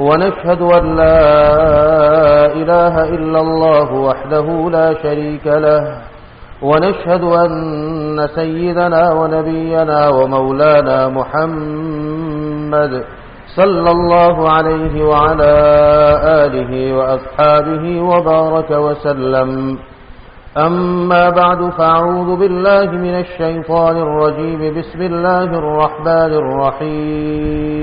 ونشهد أن لا إله إلا الله وحده لا شريك له ونشهد أن سيدنا ونبينا ومولانا محمد صلى الله عليه وعلى آله وأصحابه وبارك وسلم. أما بعد فأعوذ بالله من الشيطان الرجيم. بسم الله الرحمن الرحيم.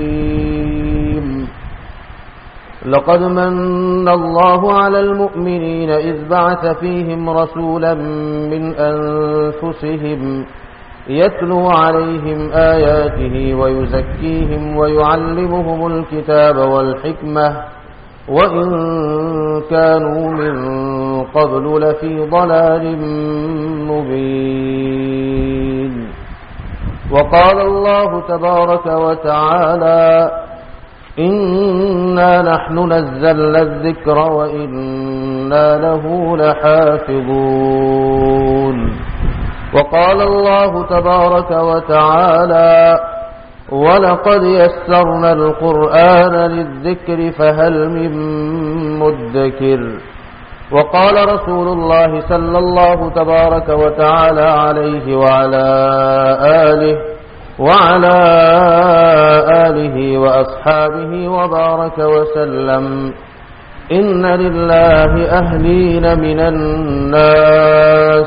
لقد من الله على المؤمنين إذ بعث فيهم رسولا من أنفسهم يتلو عليهم آياته ويزكيهم ويعلمهم الكتاب والحكمة وإن كانوا من قبل لفي ضلال مبين. وقال الله تبارك وتعالى إنا نحن نزلنا الذكر وإنا له لحافظون وقال الله تبارك وتعالى ولقد يسرنا القرآن للذكر فهل من مدكر وقال رسول الله صلى الله تبارك وتعالى عليه وعلى آله وعلى آله وأصحابه وبارك وسلم. إن لله أهلين من الناس.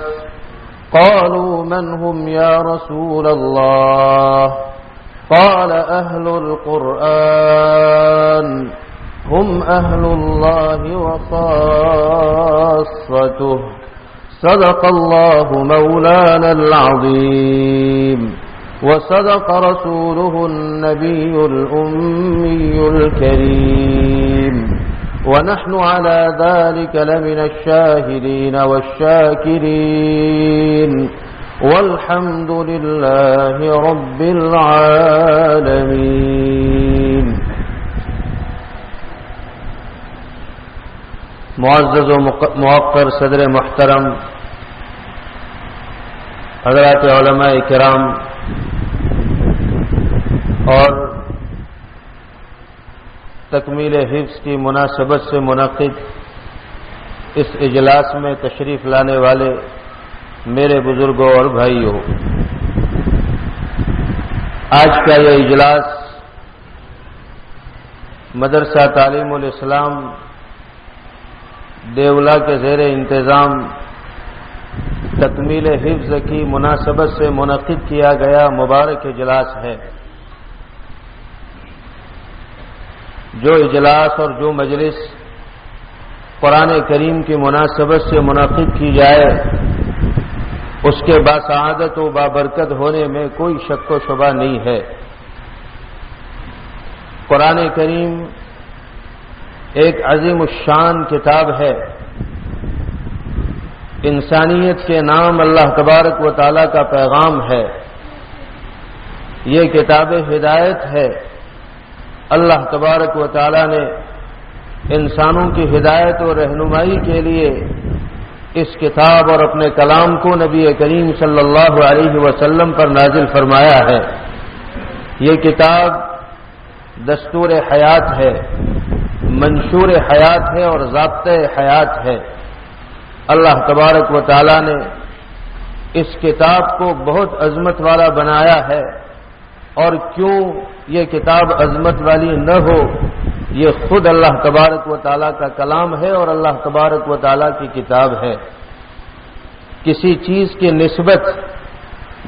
قالوا من هم يا رسول الله؟ قال أهل القرآن. هم أهل الله وخاصته. صدق الله مولانا العظيم. وصدق رسوله النبي الأمي الكريم. ونحن على ذلك لمن الشاهدين والشاكرين. والحمد لله رب العالمين. معزز و موقر صدر محترم حضرات علماء کرام اور تکمیل حفظ کی مناسبت سے منعقد اس اجلاس میں تشریف لانے والے میرے بزرگوں اور بھائیوں، آج کا یہ اجلاس مدرسہ تعلیم الاسلام دیولا کے زیر انتظام تکمیل حفظ کی مناسبت سے منعقد کیا گیا مبارک اجلاس ہے۔ جو اجلاس اور جو مجلس قرآن کریم کی مناسبت سے منعقد کی جائے، اس کے باسعادت و بابرکت ہونے میں کوئی شک و شبہ نہیں ہے۔ قرآن کریم ایک عظیم الشان کتاب ہے۔ انسانیت کے نام اللہ تبارک و تعالیٰ کا پیغام ہے۔ یہ کتاب ہدایت ہے۔ اللہ تبارک و تعالی نے انسانوں کی ہدایت و رہنمائی کے لیے اس کتاب اور اپنے کلام کو نبی کریم صلی اللہ علیہ وسلم پر نازل فرمایا ہے۔ یہ کتاب دستور حیات ہے، منشور حیات ہے اور ضابطۂ حیات ہے۔ اللہ تبارک و تعالی نے اس کتاب کو بہت عظمت والا بنایا ہے اور کیوں یہ کتاب عظمت والی نہ ہو، یہ خود اللہ تبارک و تعالیٰ کا کلام ہے اور اللہ تبارک و تعالیٰ کی کتاب ہے۔ کسی چیز کی نسبت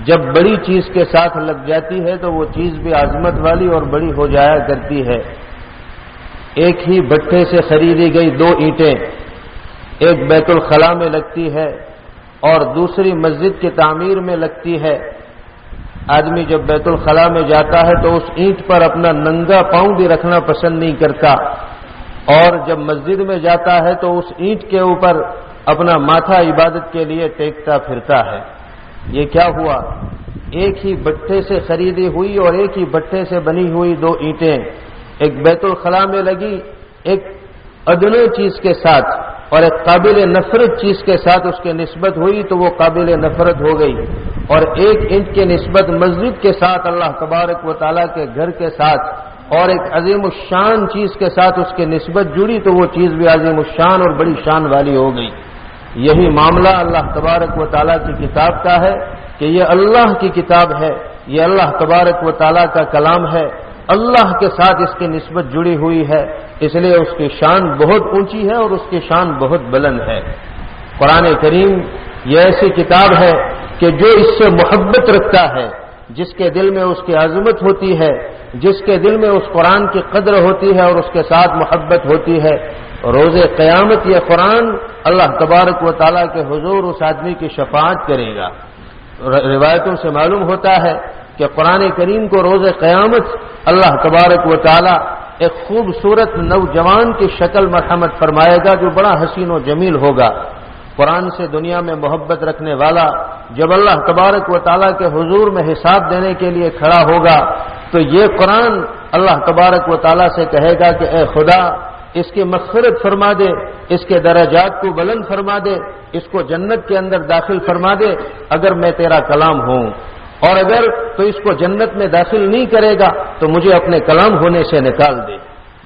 جب بڑی چیز کے ساتھ لگ جاتی ہے تو وہ چیز بھی عظمت والی اور بڑی ہو جایا کرتی ہے۔ ایک ہی بٹھے سے خریدی گئی دو اینٹیں۔ ایک بیت الخلاء میں لگتی ہے اور دوسری مسجد کی تعمیر میں لگتی ہے۔ آدمی جب بیت الخلاء میں جاتا ہے تو اس اینٹ پر اپنا ننگا پاؤں بھی رکھنا پسند نہیں کرتا۔ اور جب مسجد میں جاتا ہے تو اس اینٹ کے اوپر اپنا ماتھا عبادت کے لیے ٹیکتا پھرتا ہے۔ یہ کیا ہوا؟ ایک ہی بٹھے سے خریدی ہوئی اور ایک ہی بٹھے سے بنی ہوئی دو اینٹیں۔ ایک بیت الخلاء میں لگی، ایک ادنے چیز کے ساتھ۔ اور ایک قابل نفرت چیز کے ساتھ اس کی نسبت ہوئی تو وہ قابل نفرت ہو گئی اور ایک انٹ کی نسبت مسجد کے ساتھ اللہ تبارک و تعالیٰ کے گھر کے ساتھ اور ایک عظیم الشان چیز کے ساتھ اس کی نسبت جڑی تو وہ چیز بھی عظیم الشان اور بڑی شان والی ہو گئی۔ یہی معاملہ اللہ تبارک و تعالیٰ کی کتاب کا ہے کہ یہ اللہ کی کتاب ہے، یہ اللہ تبارک و تعالیٰ کا کلام ہے۔ اللہ کے ساتھ اس کی نسبت جڑی ہوئی ہے، اس لیے اس کی شان بہت اونچی ہے اور اس کی شان بہت بلند ہے۔ قرآن کریم یہ ایسی کتاب ہے کہ جو اس سے محبت رکھتا ہے، جس کے دل میں اس کی عظمت ہوتی ہے، جس کے دل میں اس قرآن کی قدر ہوتی ہے اور اس کے ساتھ محبت ہوتی ہے۔ روز قیامت یہ قرآن اللہ تبارک و تعالیٰ کے حضور اس آدمی کی شفاعت کرے گا۔ روایتوں سے معلوم ہوتا ہے کہ قرآن کریم کو روز قیامت اللہ تبارک و تعالیٰ ایک خوبصورت نوجوان کی شکل مرحمت فرمائے گا جو بڑا حسین و جمیل ہوگا۔ قرآن سے دنیا میں محبت رکھنے والا جب اللہ تبارک و تعالیٰ کے حضور میں حساب دینے کے لیے کھڑا ہوگا، تو یہ قرآن اللہ تبارک و تعالیٰ سے کہے گا کہ اے خدا، اس کی مغفرت فرما دے، اس کے درجات کو بلند فرما دے، اس کو جنت کے اندر داخل فرما دے، اگر میں تیرا کلام ہوں۔ اور اگر تو اس کو جنت میں داخل نہیں کرے گا تو مجھے اپنے کلام ہونے سے نکال دے۔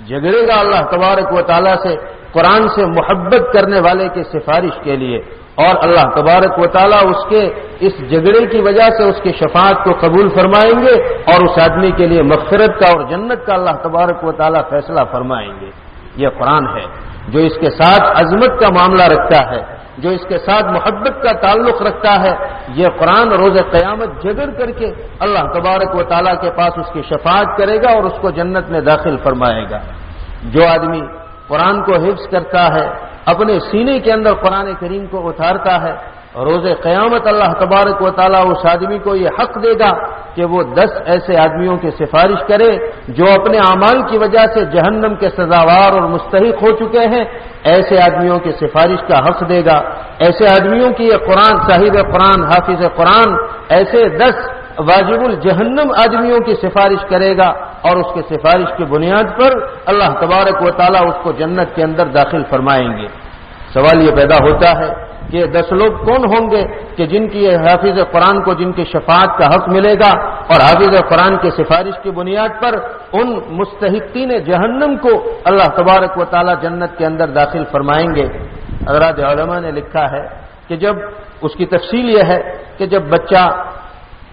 جگڑے گا اللہ تبارک و تعالیٰ سے، قرآن سے محبت کرنے والے کی سفارش کے لیے۔ اور اللہ تبارک و تعالیٰ اس کے، اس جگڑے کی وجہ سے اس کی شفاعت کو قبول فرمائیں گے اور اس آدمی کے لیے مغفرت کا اور جنت کا اللہ تبارک و تعالیٰ فیصلہ فرمائیں گے۔ یہ قرآن ہے۔ جو اس کے ساتھ عظمت کا معاملہ رکھتا ہے، جو اس کے ساتھ محبت کا تعلق رکھتا ہے، یہ قرآن روز قیامت جگڑ کر کے اللہ تبارک و تعالیٰ کے پاس اس کی شفاعت کرے گا اور اس کو جنت میں داخل فرمائے گا۔ جو آدمی قرآن کو حفظ کرتا ہے، اپنے سینے کے اندر قرآن کریم کو اتارتا ہے روز قیامت اللہ تبارک و تعالیٰ اس آدمی کو یہ حق دے گا کہ وہ دس ایسے آدمیوں کی سفارش کرے جو اپنے اعمال کی وجہ سے جہنم کے سزاوار اور مستحق ہو چکے ہیں۔ ایسے آدمیوں کی سفارش کا حق دے گا۔ ایسے آدمیوں کی یہ قرآن، صاحب قرآن، حافظ قرآن، ایسے دس واجب الجہنم آدمیوں کی سفارش کرے گا اور اس کے سفارش کی بنیاد پر اللہ تبارک و تعالیٰ اس کو جنت کے اندر داخل فرمائیں گے۔ سوال یہ پیدا ہوتا ہے کہ دس لوگ کون ہوں گے کہ جن کی حافظ قرآن کو جن کی شفاعت کا حق ملے گا اور حافظ قرآن کی سفارش کی بنیاد پر ان مستحقین جہنم کو اللہ تبارک و تعالی جنت کے اندر داخل فرمائیں گے۔ حضرات علماء نے لکھا ہے کہ جب اس کی تفصیل یہ ہے کہ جب بچہ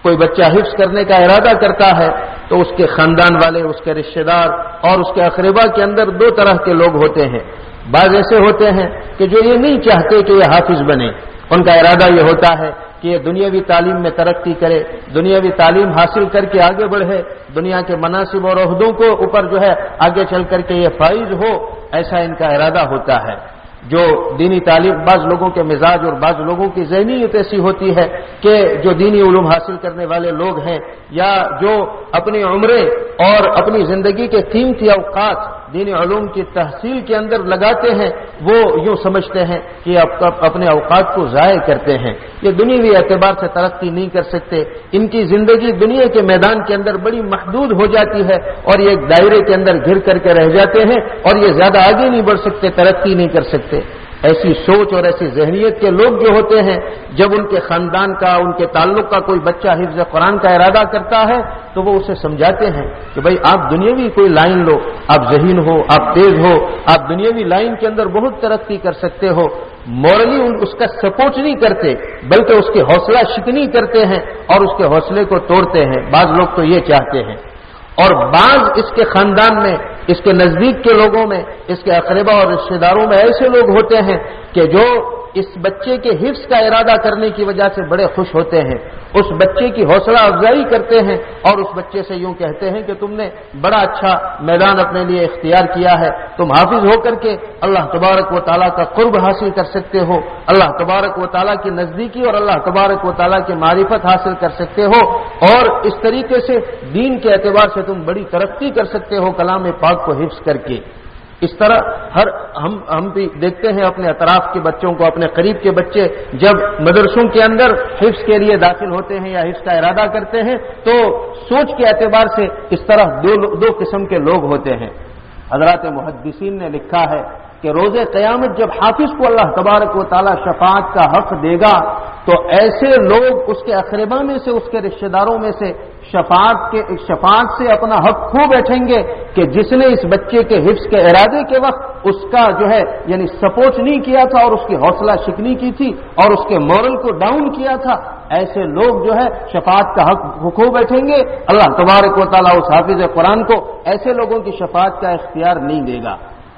کوئی بچہ حفظ کرنے کا ارادہ کرتا ہے تو اس کے خاندان والے، اس کے رشتے دار اور اس کے اقربا کے اندر دو طرح کے لوگ ہوتے ہیں۔ بعض ایسے ہوتے ہیں کہ جو یہ نہیں چاہتے کہ یہ حافظ بنے، ان کا ارادہ یہ ہوتا ہے کہ یہ دنیاوی تعلیم میں ترقی کرے، دنیاوی تعلیم حاصل کر کے آگے بڑھے، دنیا کے مناسب اور عہدوں کو اوپر جو ہے آگے چل کر کے یہ فائز ہو، ایسا ان کا ارادہ ہوتا ہے۔ جو دینی تعلیم بعض لوگوں کے مزاج اور بعض لوگوں کی ذہنیت ایسی ہوتی ہے کہ جو دینی علوم حاصل کرنے والے لوگ ہیں یا جو اپنی عمریں اور اپنی زندگی کے قیمتی اوقات دینی علوم کی تحصیل کے اندر لگاتے ہیں، وہ یوں سمجھتے ہیں کہ اپنے اوقات کو ضائع کرتے ہیں۔ یہ دنیاوی اعتبار سے ترقی نہیں کر سکتے۔ ان کی زندگی دنیا کے میدان کے اندر بڑی محدود ہو جاتی ہے اور یہ ایک دائرے کے اندر گھر کر کے رہ جاتے ہیں اور یہ زیادہ آگے نہیں بڑھ سکتے، ترقی نہیں کر سکتے۔ ایسی سوچ اور ایسی ذہنیت کے لوگ جو ہوتے ہیں، جب ان کے خاندان کا، ان کے تعلق کا کوئی بچہ حفظ قرآن کا ارادہ کرتا ہے، تو وہ اسے سمجھاتے ہیں کہ بھائی آپ دنیاوی کوئی لائن لو، آپ ذہین ہو، آپ تیز ہو، آپ دنیاوی لائن کے اندر بہت ترقی کر سکتے ہو۔ مورلی اس کا سپورٹ نہیں کرتے، بلکہ اس کی حوصلہ شکنی کرتے ہیں اور اس کے حوصلے کو توڑتے ہیں۔ بعض لوگ تو یہ چاہتے ہیں۔ اور بعض اس کے خاندان میں اس کے نزدیک کے لوگوں میں، اس کے اقربا اور رشتے داروں میں ایسے لوگ ہوتے ہیں کہ جو اس بچے کے حفظ کا ارادہ کرنے کی وجہ سے بڑے خوش ہوتے ہیں۔ اس بچے کی حوصلہ افزائی کرتے ہیں اور اس بچے سے یوں کہتے ہیں کہ تم نے بڑا اچھا میدان اپنے لیے اختیار کیا ہے۔ تم حافظ ہو کر کے اللہ تبارک و تعالیٰ کا قرب حاصل کر سکتے ہو۔ اللہ تبارک و تعالیٰ کی نزدیکی اور اللہ تبارک و تعالیٰ کی معرفت حاصل کر سکتے ہو۔ اور اس طریقے سے دین کے اعتبار سے تم بڑی ترقی کر سکتے ہو۔ کلام پاک کو حفظ کر کے اس طرح ہر ہم ہم بھی دیکھتے ہیں اپنے اطراف کے بچوں کو، اپنے قریب کے بچے جب مدرسوں کے اندر حفظ کے لیے داخل ہوتے ہیں یا حفظ کا ارادہ کرتے ہیں تو سوچ کے اعتبار سے اس طرح دو دو قسم کے لوگ ہوتے ہیں۔ حضرات محدثین نے لکھا ہے کہ روز قیامت جب حافظ کو اللہ تبارک و تعالی شفاعت کا حق دے گا، تو ایسے لوگ اس کے اقربا میں سے، اس کے رشتے داروں میں سے شفاعت کے، شفاعت سے اپنا حق کھو بیٹھیں گے کہ جس نے اس بچے کے حفظ کے ارادے کے وقت اس کا جو ہے یعنی سپورٹ نہیں کیا تھا اور اس کی حوصلہ شکنی کی تھی اور اس کے مورل کو ڈاؤن کیا تھا، ایسے لوگ جو ہے شفاعت کا حق کھو بیٹھیں گے۔ اللہ تبارک و تعالیٰ اس حافظ قرآن کو ایسے لوگوں کی شفاعت کا اختیار نہیں دے گا۔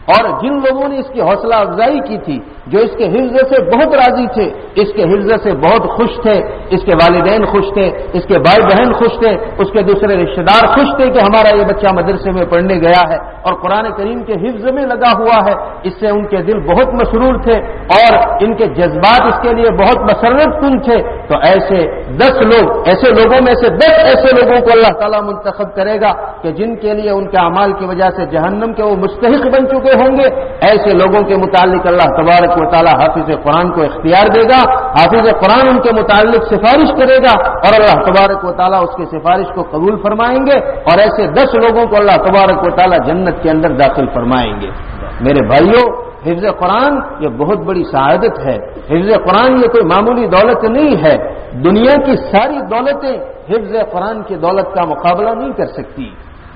اور جن لوگوں نے اس کی حوصلہ افزائی کی تھی، جو اس کے حفظ سے بہت راضی تھے، اس کے حفظ سے بہت خوش تھے، اس کے والدین خوش تھے، اس کے بھائی بہن خوش تھے، اس کے دوسرے رشتے دار خوش تھے کہ ہمارا یہ بچہ مدرسے میں پڑھنے گیا ہے اور قرآن کریم کے حفظ میں لگا ہوا ہے۔ اس سے ان کے دل بہت مسرور تھے اور ان کے جذبات اس کے لیے بہت مسرت کن تھے۔ تو ایسے دس لوگ، ایسے لوگوں میں سے دس ایسے لوگوں کو اللہ تعالیٰ منتخب کرے گا کہ جن کے لیے ان کے اعمال کی وجہ سے جہنم کے وہ مستحق بن چکے ہوں گے۔ ایسے لوگوں کے متعلق اللہ تبارک و تعالیٰ حافظ قرآن کو اختیار دے گا، حافظ قرآن ان کے متعلق سفارش کرے گا اور اللہ تبارک و تعالیٰ اس کی سفارش کو قبول فرمائیں گے اور ایسے دس لوگوں کو اللہ تبارک و تعالیٰ جنت کے اندر داخل فرمائیں گے۔ میرے بھائیوں، حفظ قرآن یہ بہت بڑی سعادت ہے۔ حفظ قرآن یہ کوئی معمولی دولت نہیں ہے۔ دنیا کی ساری دولتیں حفظ قرآن کی دولت کا مقابلہ نہیں کر سکتی۔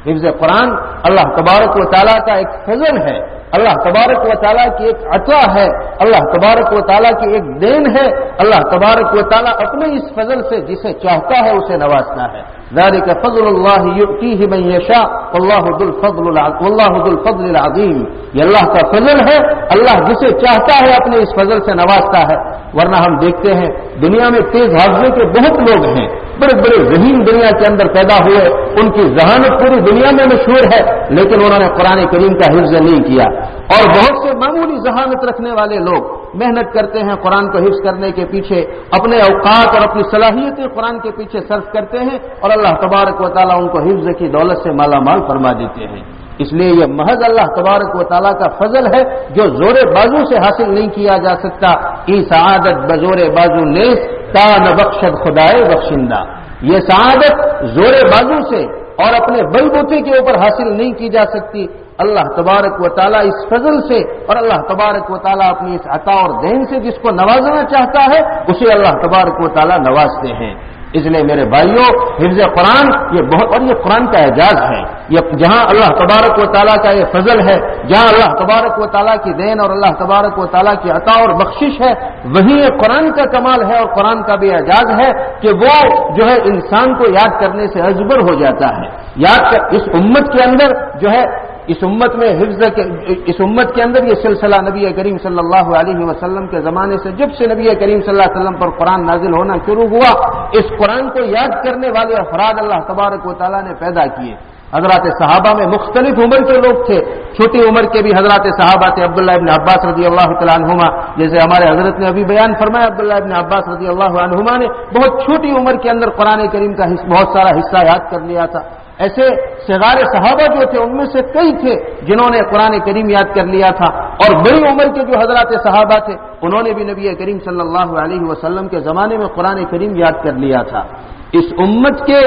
حفظ قرآن اللہ تبارک و تعالیٰ کا ایک فضل ہے اللہ تبارک و تعالیٰ کی ایک عطا ہے اللہ تبارک و تعالیٰ کی ایک دین ہے اللہ تبارک و تعالیٰ اپنے اس فضل سے جسے چاہتا ہے اسے نوازتا ہے ذلك فضل اللہ يؤتيه من يشاء والله ذو الفضل والله ذو الفضل العظیم یہ اللہ کا فضل ہے اللہ جسے چاہتا ہے اپنے اس فضل سے نوازتا ہے ورنہ ہم دیکھتے ہیں دنیا میں تیز حافظے کے بہت لوگ ہیں بڑے بڑے ذہین دنیا کے اندر پیدا ہوئے، ان کی ذہانت پوری دنیا میں مشہور ہے، لیکن انہوں نے قرآن کریم کا حفظ نہیں کیا۔ اور بہت سے معمولی ذہانت رکھنے والے لوگ محنت کرتے ہیں قرآن کو حفظ کرنے کے پیچھے، اپنے اوقات اور اپنی صلاحیتیں قرآن کے پیچھے صرف کرتے ہیں اور اللہ تبارک و تعالیٰ ان کو حفظ کی دولت سے مالا مال فرما دیتے ہیں۔ اس لیے یہ محض اللہ تبارک و تعالیٰ کا فضل ہے جو زور بازو سے حاصل نہیں کیا جا سکتا۔ ای سعادت بزور بازو نیس تا نہ بخشد خدائے بخشندہ۔ یہ سعادت زور بازو سے اور اپنے بل بوتے کے اوپر حاصل نہیں کی جا سکتی۔ اللہ تبارک و تعالیٰ اس فضل سے اور اللہ تبارک و تعالیٰ اپنی اس عطا اور دین سے جس کو نوازنا چاہتا ہے، اسے اللہ تبارک و تعالیٰ نوازتے ہیں۔ اس لیے میرے بھائیوں، حفظ قرآن، یہ بہت اور یہ قرآن کا اعجاز ہے۔ یہ جہاں اللہ تبارک و تعالیٰ کا یہ فضل ہے، جہاں اللہ تبارک و تعالیٰ کی دین اور اللہ تبارک و تعالیٰ کی عطا اور بخشش ہے، وہیں یہ قرآن کا کمال ہے اور قرآن کا بھی اعجاز ہے کہ وہ جو ہے انسان کو یاد کرنے سے ازبر ہو جاتا ہے۔ یاد کر، اس امت کے اندر جو ہے اس امت میں حفظ کے اس امت کے اندر یہ سلسلہ نبی کریم صلی اللہ علیہ وسلم کے زمانے سے جب سے نبی کریم صلی اللہ علیہ وسلم پر قرآن نازل ہونا شروع ہوا، اس قرآن کو یاد کرنے والے افراد اللہ تبارک و تعالیٰ نے پیدا کیے۔ حضرات صحابہ میں مختلف عمر کے لوگ تھے۔ چھوٹی عمر کے بھی حضرات صحابہ تھے۔ عبداللہ ابن عباس رضی اللہ تعالیٰ عنہما، جیسے ہمارے حضرت نے ابھی بیان فرمایا، عبداللہ ابن عباس رضی اللہ عنہما نے بہت چھوٹی عمر کے اندر قرآن کریم کا بہت سارا حصہ یاد کر لیا تھا۔ ایسے سگار صحابہ جو تھے، ان میں سے کئی تھے جنہوں نے قرآن کریم یاد کر لیا تھا۔ اور بڑی عمر کے جو حضرات صحابہ تھے، انہوں نے بھی نبی کریم صلی اللہ علیہ وسلم کے زمانے میں قرآن کریم یاد کر لیا تھا۔ اس امت کے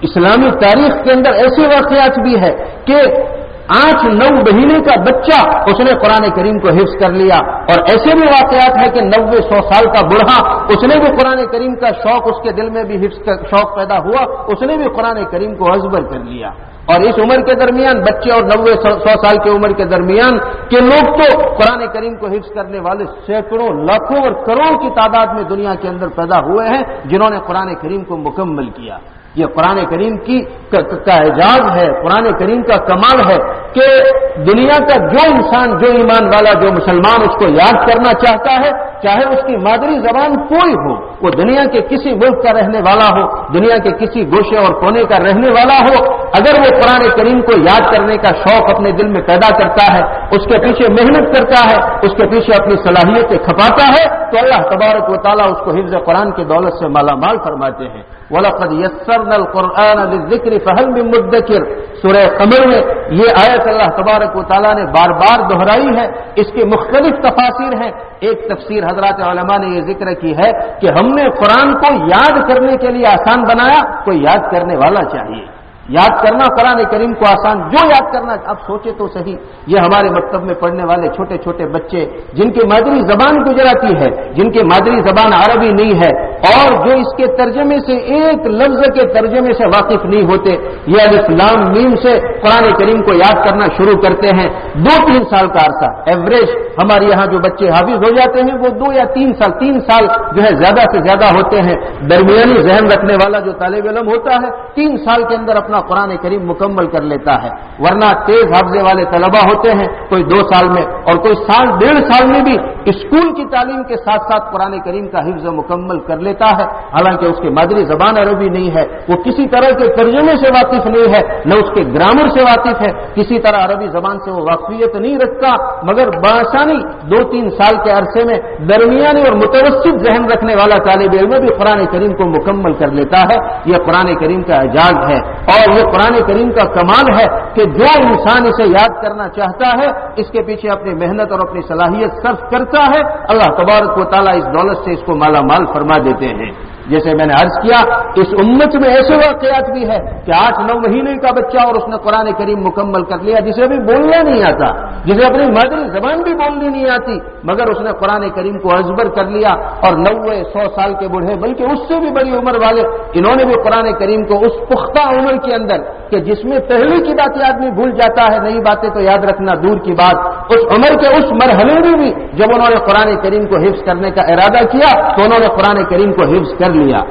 اسلامی تاریخ کے اندر ایسے واقعات بھی ہے کہ آٹھ نو مہینے کا بچہ اس نے قرآن کریم کو حفظ کر لیا اور ایسے بھی واقعات ہیں کہ نوے سو سال کا بڑھا، اس نے بھی قرآن کریم کا شوق اس کے دل میں بھی حفظ کا شوق پیدا ہوا، اس نے بھی قرآن کریم کو ازبر کر لیا۔ اور اس عمر کے درمیان، بچے اور نوے سو سال کی عمر کے درمیان کے لوگ تو قرآن کریم کو حفظ کرنے والے سینکڑوں، لاکھوں اور کروڑوں کی تعداد میں دنیا کے اندر پیدا ہوئے ہیں، جنہوں نے قرآن کریم کو مکمل کیا۔ یہ قرآن کریم کی کا اعجاز ہے، قرآن کریم کا کمال ہے کہ کہ دنیا کا جو انسان، جو ایمان والا، جو مسلمان اس کو یاد کرنا چاہتا ہے، چاہے اس کی مادری زبان کوئی ہو، وہ دنیا کے کسی ملک کا رہنے والا ہو، دنیا کے کسی گوشے اور کونے کا رہنے والا ہو، اگر وہ قرآن کریم کو یاد کرنے کا شوق اپنے دل میں پیدا کرتا ہے، اس کے پیچھے محنت کرتا ہے، اس کے پیچھے اپنی صلاحیتیں کھپاتا ہے، تو اللہ تبارک و تعالیٰ اس کو حفظ قرآن کی دولت سے مالا مال فرماتے ہیں۔ وَلَقَدْ يَسَّرْنَا الْقُرْآنَ لِلذِّكْرِ فَهَلْ مِن مُدَّكِرْ سورہ قمر میں یہ آیت اللہ تبارک و تعالیٰ نے بار بار دہرائی ہے۔ اس کی مختلف تفاصیر ہیں۔ ایک تفسیر حضرات علماء نے یہ ذکر کی ہے کہ ہم نے قرآن کو یاد کرنے کے لیے آسان بنایا، کوئی یاد کرنے والا چاہیے۔ یاد کرنا قرآن کریم کو آسان جو یاد کرنا اب سوچے تو صحیح۔ یہ ہمارے مکتب میں پڑھنے والے چھوٹے چھوٹے بچے، جن کی مادری زبان گجراتی ہے، جن کی مادری زبان عربی نہیں ہے، اور جو اس کے ترجمے سے ایک لفظ کے ترجمے سے واقف نہیں ہوتے، یہ اسلام نیم سے قرآن کریم کو یاد کرنا شروع کرتے ہیں۔ دو تین سال کا عرصہ۔ ایوریج ہمارے یہاں جو بچے حافظ ہو جاتے ہیں، وہ دو یا تین سال تین سال جو ہے زیادہ سے زیادہ ہوتے ہیں۔ درمیانی ذہن رکھنے والا جو طالب علم ہوتا ہے، تین سال کے اندر اپنا قرآن کریم مکمل کر لیتا ہے۔ ورنہ تیز حافظے والے طلبا ہوتے ہیں کوئی دو سال میں اور کوئی سال، ڈیڑھ سال میں بھی اسکول کی تعلیم کے ساتھ ساتھ قرآن کریم کا حفظ مکمل کر لیتا ہے۔ حالانکہ اس کی مادری زبان عربی نہیں ہے، وہ کسی طرح کے ترجمے سے واقف نہیں ہے، نہ اس کے گرامر سے واقف ہے۔ کسی طرح عربی زبان سے وہ واقفیت نہیں رکھتا، مگر بآسانی دو تین سال کے عرصے میں درمیانی اور متوسط ذہن رکھنے والا طالب علم بھی قرآن کریم کو مکمل کر لیتا ہے۔ یہ قرآن کریم کا اعجاز ہے۔ اور یہ قرآن کریم کا کمال ہے کہ جو انسان اسے یاد کرنا چاہتا ہے، اس کے پیچھے اپنی محنت اور اپنی صلاحیت صرف کرتا ہے، اللہ تبارک و تعالیٰ اس دولت سے اس کو مالا مال فرما دیتے ہیں۔ جیسے میں نے عرض کیا، اس امت میں ایسے واقعات بھی ہے کہ آٹھ نو مہینے کا بچہ اور اس نے قرآن کریم مکمل کر لیا، جسے ابھی بولنا نہیں آتا، جسے اپنی مادری زبان بھی بولنی نہیں آتی، مگر اس نے قرآن کریم کو ازبر کر لیا اور نوے سو سال کے بوڑھے، بلکہ اس سے بھی بڑی عمر والے، انہوں نے بھی قرآن کریم کو اس پختہ عمر کے اندر کہ جس میں پہلے کی باتیں آدمی بھول جاتا ہے، نئی باتیں تو یاد رکھنا دور کی بات۔ اس عمر کے اس مرحلے میں بھی جب انہوں نے قرآن کریم کو حفظ کرنے کا ارادہ کیا، تو انہوں نے قرآن کریم کو حفظ کر لیا۔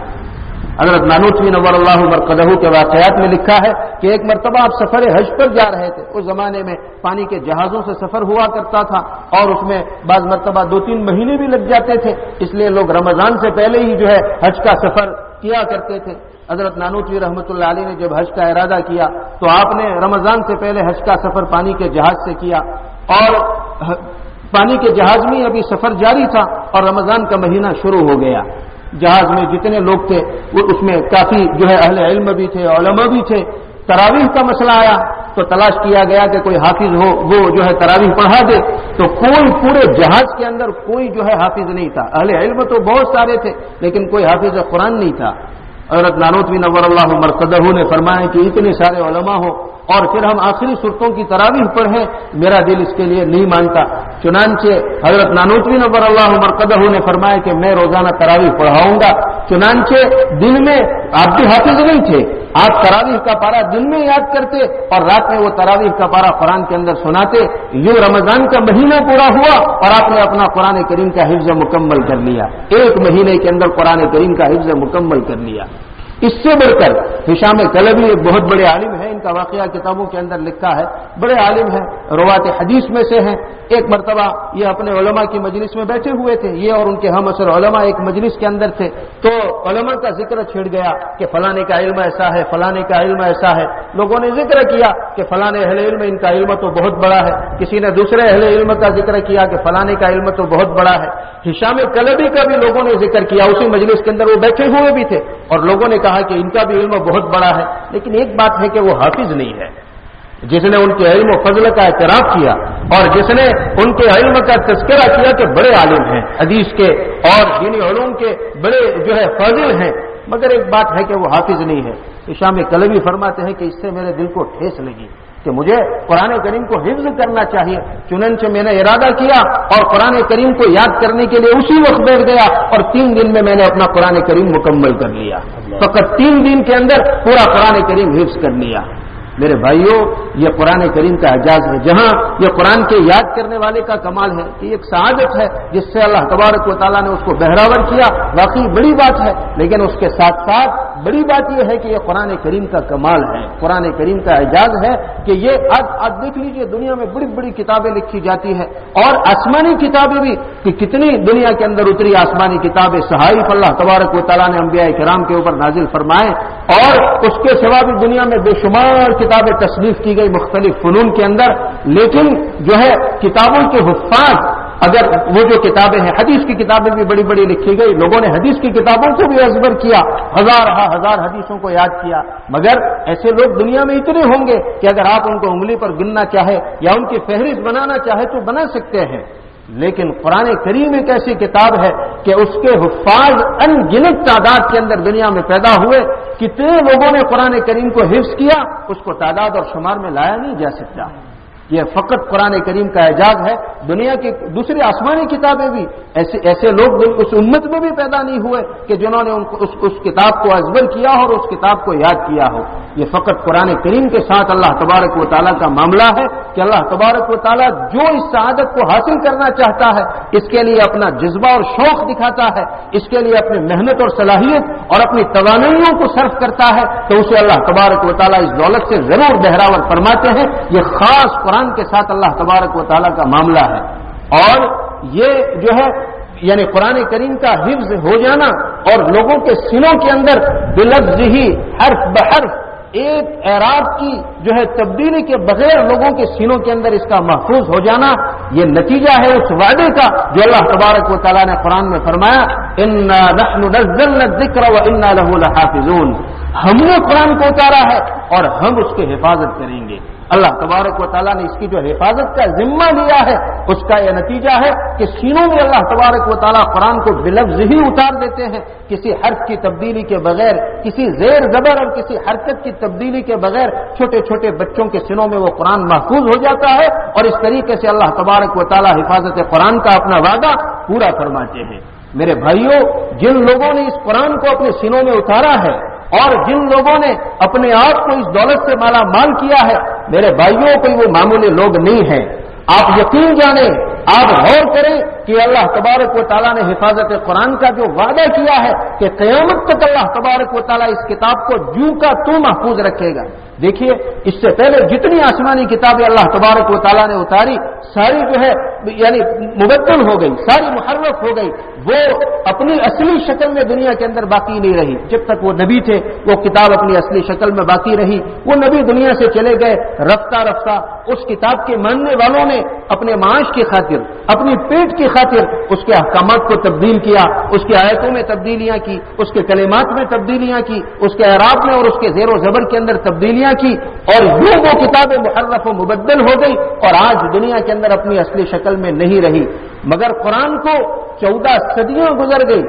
حضرت نانوچوی نور اللہ مرقدہ کے واقعات میں لکھا ہے کہ ایک مرتبہ آپ سفر حج پر جا رہے تھے۔ اس زمانے میں پانی کے جہازوں سے سفر ہوا کرتا تھا اور اس میں بعض مرتبہ دو تین مہینے بھی لگ جاتے تھے۔ اس لیے لوگ رمضان سے پہلے ہی جو ہے حج کا سفر کیا کرتے تھے؟ حضرت نانوتوی رحمۃ اللہ علیہ نے جب حج کا ارادہ کیا تو آپ نے رمضان سے پہلے حج کا سفر پانی کے جہاز سے کیا اور پانی کے جہاز میں ابھی سفر جاری تھا اور رمضان کا مہینہ شروع ہو گیا۔ جہاز میں جتنے لوگ تھے، وہ اس میں کافی جو ہے اہل علم بھی تھے، علماء بھی تھے۔ تراویح کا مسئلہ آیا۔ تو تلاش کیا گیا کہ کوئی حافظ ہو، وہ جو ہے تراویح پڑھا دے، تو کوئی پورے جہاز کے اندر کوئی جو ہے حافظ نہیں تھا۔ اہل علم تو بہت سارے تھے، لیکن کوئی حافظ قرآن نہیں تھا۔ حضرت نانوتوی نور اللہ مرقدہ نے فرمایا کہ اتنے سارے علماء ہو اور پھر ہم آخری صورتوں کی تراویح پڑھیں، میرا دل اس کے لیے نہیں مانتا۔ چنانچہ حضرت نانوتوی نور اللہ مرقدہ نے فرمایا کہ میں روزانہ تراویح پڑھاؤں گا۔ چنانچہ دن میں آپ بھی حافظ نہیں تھے۔ آپ تراویح کا پارا دن میں یاد کرتے اور رات میں وہ تراویح کا پارا قرآن کے اندر سناتے، یوں رمضان کا مہینہ پورا ہوا اور آپ نے اپنا قرآن کریم کا حفظ مکمل کر لیا۔ ایک مہینے کے اندر قرآن کریم کا حفظ مکمل کر لیا۔ اس سے بڑھ کر ہشام کلبی ایک بہت بڑے عالم ہے ان کا واقعہ کتابوں کے اندر لکھا ہے، بڑے عالم ہیں روات حدیث میں سے ہیں۔ ایک مرتبہ یہ اپنے علماء کی مجلس میں بیٹھے ہوئے تھے، یہ اور ان کے ہم اثر علماء ایک مجلس کے اندر تھے۔ تو علماء کا ذکر چھڑ گیا کہ فلانے کا علم ایسا ہے فلانے کا علم ایسا ہے۔ لوگوں نے ذکر کیا کہ فلانے اہل علم ان کا علم تو بہت بڑا ہے۔ کسی نے دوسرے اہل علم کا ذکر کیا کہ فلانے کا علم تو بہت بڑا ہے۔ ہشام کلبی کا بھی لوگوں نے ذکر کیا، اسی مجلس کے اندر وہ بیٹھے ہوئے بھی تھے اور لوگوں نے کہا کہ ان کا بھی علم بہت بڑا ہے، لیکن ایک بات ہے کہ وہ حافظ نہیں ہے۔ جس نے ان کے علم و فضل کا اعتراف کیا اور جس نے ان کے علم کا تذکرہ کیا کہ بڑے عالم ہیں، حدیث کے اور دینی علوم کے بڑے جو ہے فضل ہیں۔ مگر ایک بات ہے کہ وہ حافظ نہیں ہے۔ شام کلبی فرماتے ہیں کہ اس سے میرے دل کو ٹھیس لگی۔ کہ مجھے قرآن کریم کو حفظ کرنا چاہیے۔ چنانچہ میں نے ارادہ کیا اور قرآن کریم کو یاد کرنے کے لیے اسی وقت بیٹھ گیا اور تین دن میں میں نے اپنا قرآن کریم مکمل کر لیا۔ فقط تین دن کے اندر پورا قرآن کریم حفظ کر لیا۔ میرے بھائیوں یہ قرآن کریم کا اعجاز ہے۔ جہاں یہ قرآن کے یاد کرنے والے کا کمال ہے کہ ایک سعادت ہے جس سے اللہ تبارک و تعالیٰ نے اس کو بہراور کیا۔ واقعی بڑی بات ہے، لیکن اس کے ساتھ ساتھ بڑی بات یہ ہے کہ یہ قرآن کریم کا کمال ہے۔ قرآن کریم کا اعجاز ہے کہ یہ آج آج دیکھ لیجیے، دنیا میں بڑی بڑی کتابیں لکھی جاتی ہیں۔ اور آسمانی کتابیں بھی کہ کتنی دنیا کے اندر اتری آسمانی کتابیں، صحائف اللہ تبارک و تعالیٰ نے انبیاء کرام کے اوپر نازل فرمائے۔ اور اس کے سوا بھی دنیا میں بے شمار کتابیں تصنیف کی گئی مختلف فنون کے اندر، لیکن جو ہے کتابوں کے حفاظ، اگر وہ جو کتابیں ہیں، حدیث کی کتابیں بھی بڑی بڑی لکھی گئی، لوگوں نے حدیث کی کتابوں کو بھی ازبر کیا، ہزار ہاں ہزار حدیثوں کو یاد کیا، مگر ایسے لوگ دنیا میں اتنے ہوں گے کہ اگر آپ ان کو انگلی پر گننا چاہے یا ان کی فہرست بنانا چاہے تو بنا سکتے ہیں۔ لیکن قرآن کریم ایک ایسی کتاب ہے کہ اس کے حفاظ ان گنت تعداد کے اندر دنیا میں پیدا ہوئے کتنے لوگوں نے قرآن کریم کو حفظ کیا، اس کو تعداد اور شمار میں لایا نہیں جا سکتا۔ یہ فقط قرآن کریم کا اعجاز ہے، دنیا کی دوسری آسمانی کتابیں بھی۔ ایسے ایسے لوگ اس امت میں بھی پیدا نہیں ہوئے کہ جنہوں نے ان کو اس اس کتاب کو ازبر کیا ہو اور اس کتاب کو یاد کیا ہو۔ یہ فقط قرآن کریم کے ساتھ اللہ تبارک و تعالیٰ کا معاملہ ہے کہ اللہ تبارک و تعالیٰ جو اس سعادت کو حاصل کرنا چاہتا ہے، اس کے لیے اپنا جذبہ اور شوق دکھاتا ہے، اس کے لیے اپنی محنت اور صلاحیت اور اپنی توانائیوں کو صرف کرتا ہے۔ تو اسے اللہ تبارک و تعالیٰ اس دولت سے ضرور بہراور فرماتے ہیں۔ یہ خاص قرآن قرآن کے ساتھ اللہ تبارک و تعالیٰ کا معاملہ ہے۔ اور یہ جو ہے یعنی قرآن کریم کا حفظ ہو جانا اور لوگوں کے سنوں کے اندر بلفظ ہی حرف بحرف ایک اعراب کی جو ہے تبدیلی کے بغیر لوگوں کے سینوں کے اندر اس کا محفوظ ہو جانا، یہ نتیجہ ہے اس وعدے کا جو اللہ تبارک و تعالیٰ نے قرآن میں فرمایا ذکر و انا لہو الحافظون ہم نے قرآن کو اتارا ہے اور ہم اس کی حفاظت کریں گے۔ اللہ تبارک و تعالیٰ نے اس کی جو حفاظت کا ذمہ لیا ہے، اس کا یہ نتیجہ ہے کہ سینوں میں اللہ تبارک و تعالیٰ قرآن کو بلفظ ہی اتار دیتے ہیں۔ کسی حرف کی تبدیلی کے بغیر، کسی زیر زبر اور کسی حرکت کی تبدیلی کے بغیر چھوٹے چھوٹے بچوں کے سنوں میں وہ قرآن محفوظ ہو جاتا ہے اور اس طریقے سے اللہ تبارک و تعالیٰ حفاظت قرآن کا اپنا وعدہ پورا فرماتے ہیں۔ میرے بھائیوں جن لوگوں نے اس قرآن کو اپنے سینوں میں اتارا ہے اور جن لوگوں نے اپنے آپ کو اس دولت سے مالا مال کیا ہے میرے بھائیوں کوئی وہ معمولی لوگ نہیں ہیں۔ آپ یقین جانیں آپ غور کریں کہ اللہ تبارک و تعالیٰ نے حفاظت قرآن کا جو وعدہ کیا ہے کہ قیامت تک اللہ تبارک و تعالیٰ اس کتاب کو جو کا تو محفوظ رکھے گا۔ دیکھیے، اس سے پہلے جتنی آسمانی کتابیں اللہ تبارک و تعالیٰ نے اتاری، ساری جو ہے یعنی مبدل ہو گئی، ساری محرف ہو گئی، وہ اپنی اصلی شکل میں دنیا کے اندر باقی نہیں رہی۔ جب تک وہ نبی تھے، وہ کتاب اپنی اصلی شکل میں باقی رہی۔ وہ نبی دنیا سے چلے گئے، رفتہ رفتہ اس کتاب کے ماننے والوں نے اپنے معاش کی خاطر، اپنی پیٹ کی خاطر اس کے احکامات کو تبدیل کیا، اس کی آیتوں میں تبدیلیاں کی، اس کے کلمات میں تبدیلیاں کی، اس کے عراب میں اور اس کے زیر و زبر کے اندر تبدیلیاں کی اور یوں وہ کتابیں محرف و مبدل ہو گئی اور آج دنیا کے اندر اپنی اصلی شکل میں نہیں رہی۔ مگر قرآن کو چودہ صدیاں گزر گئی۔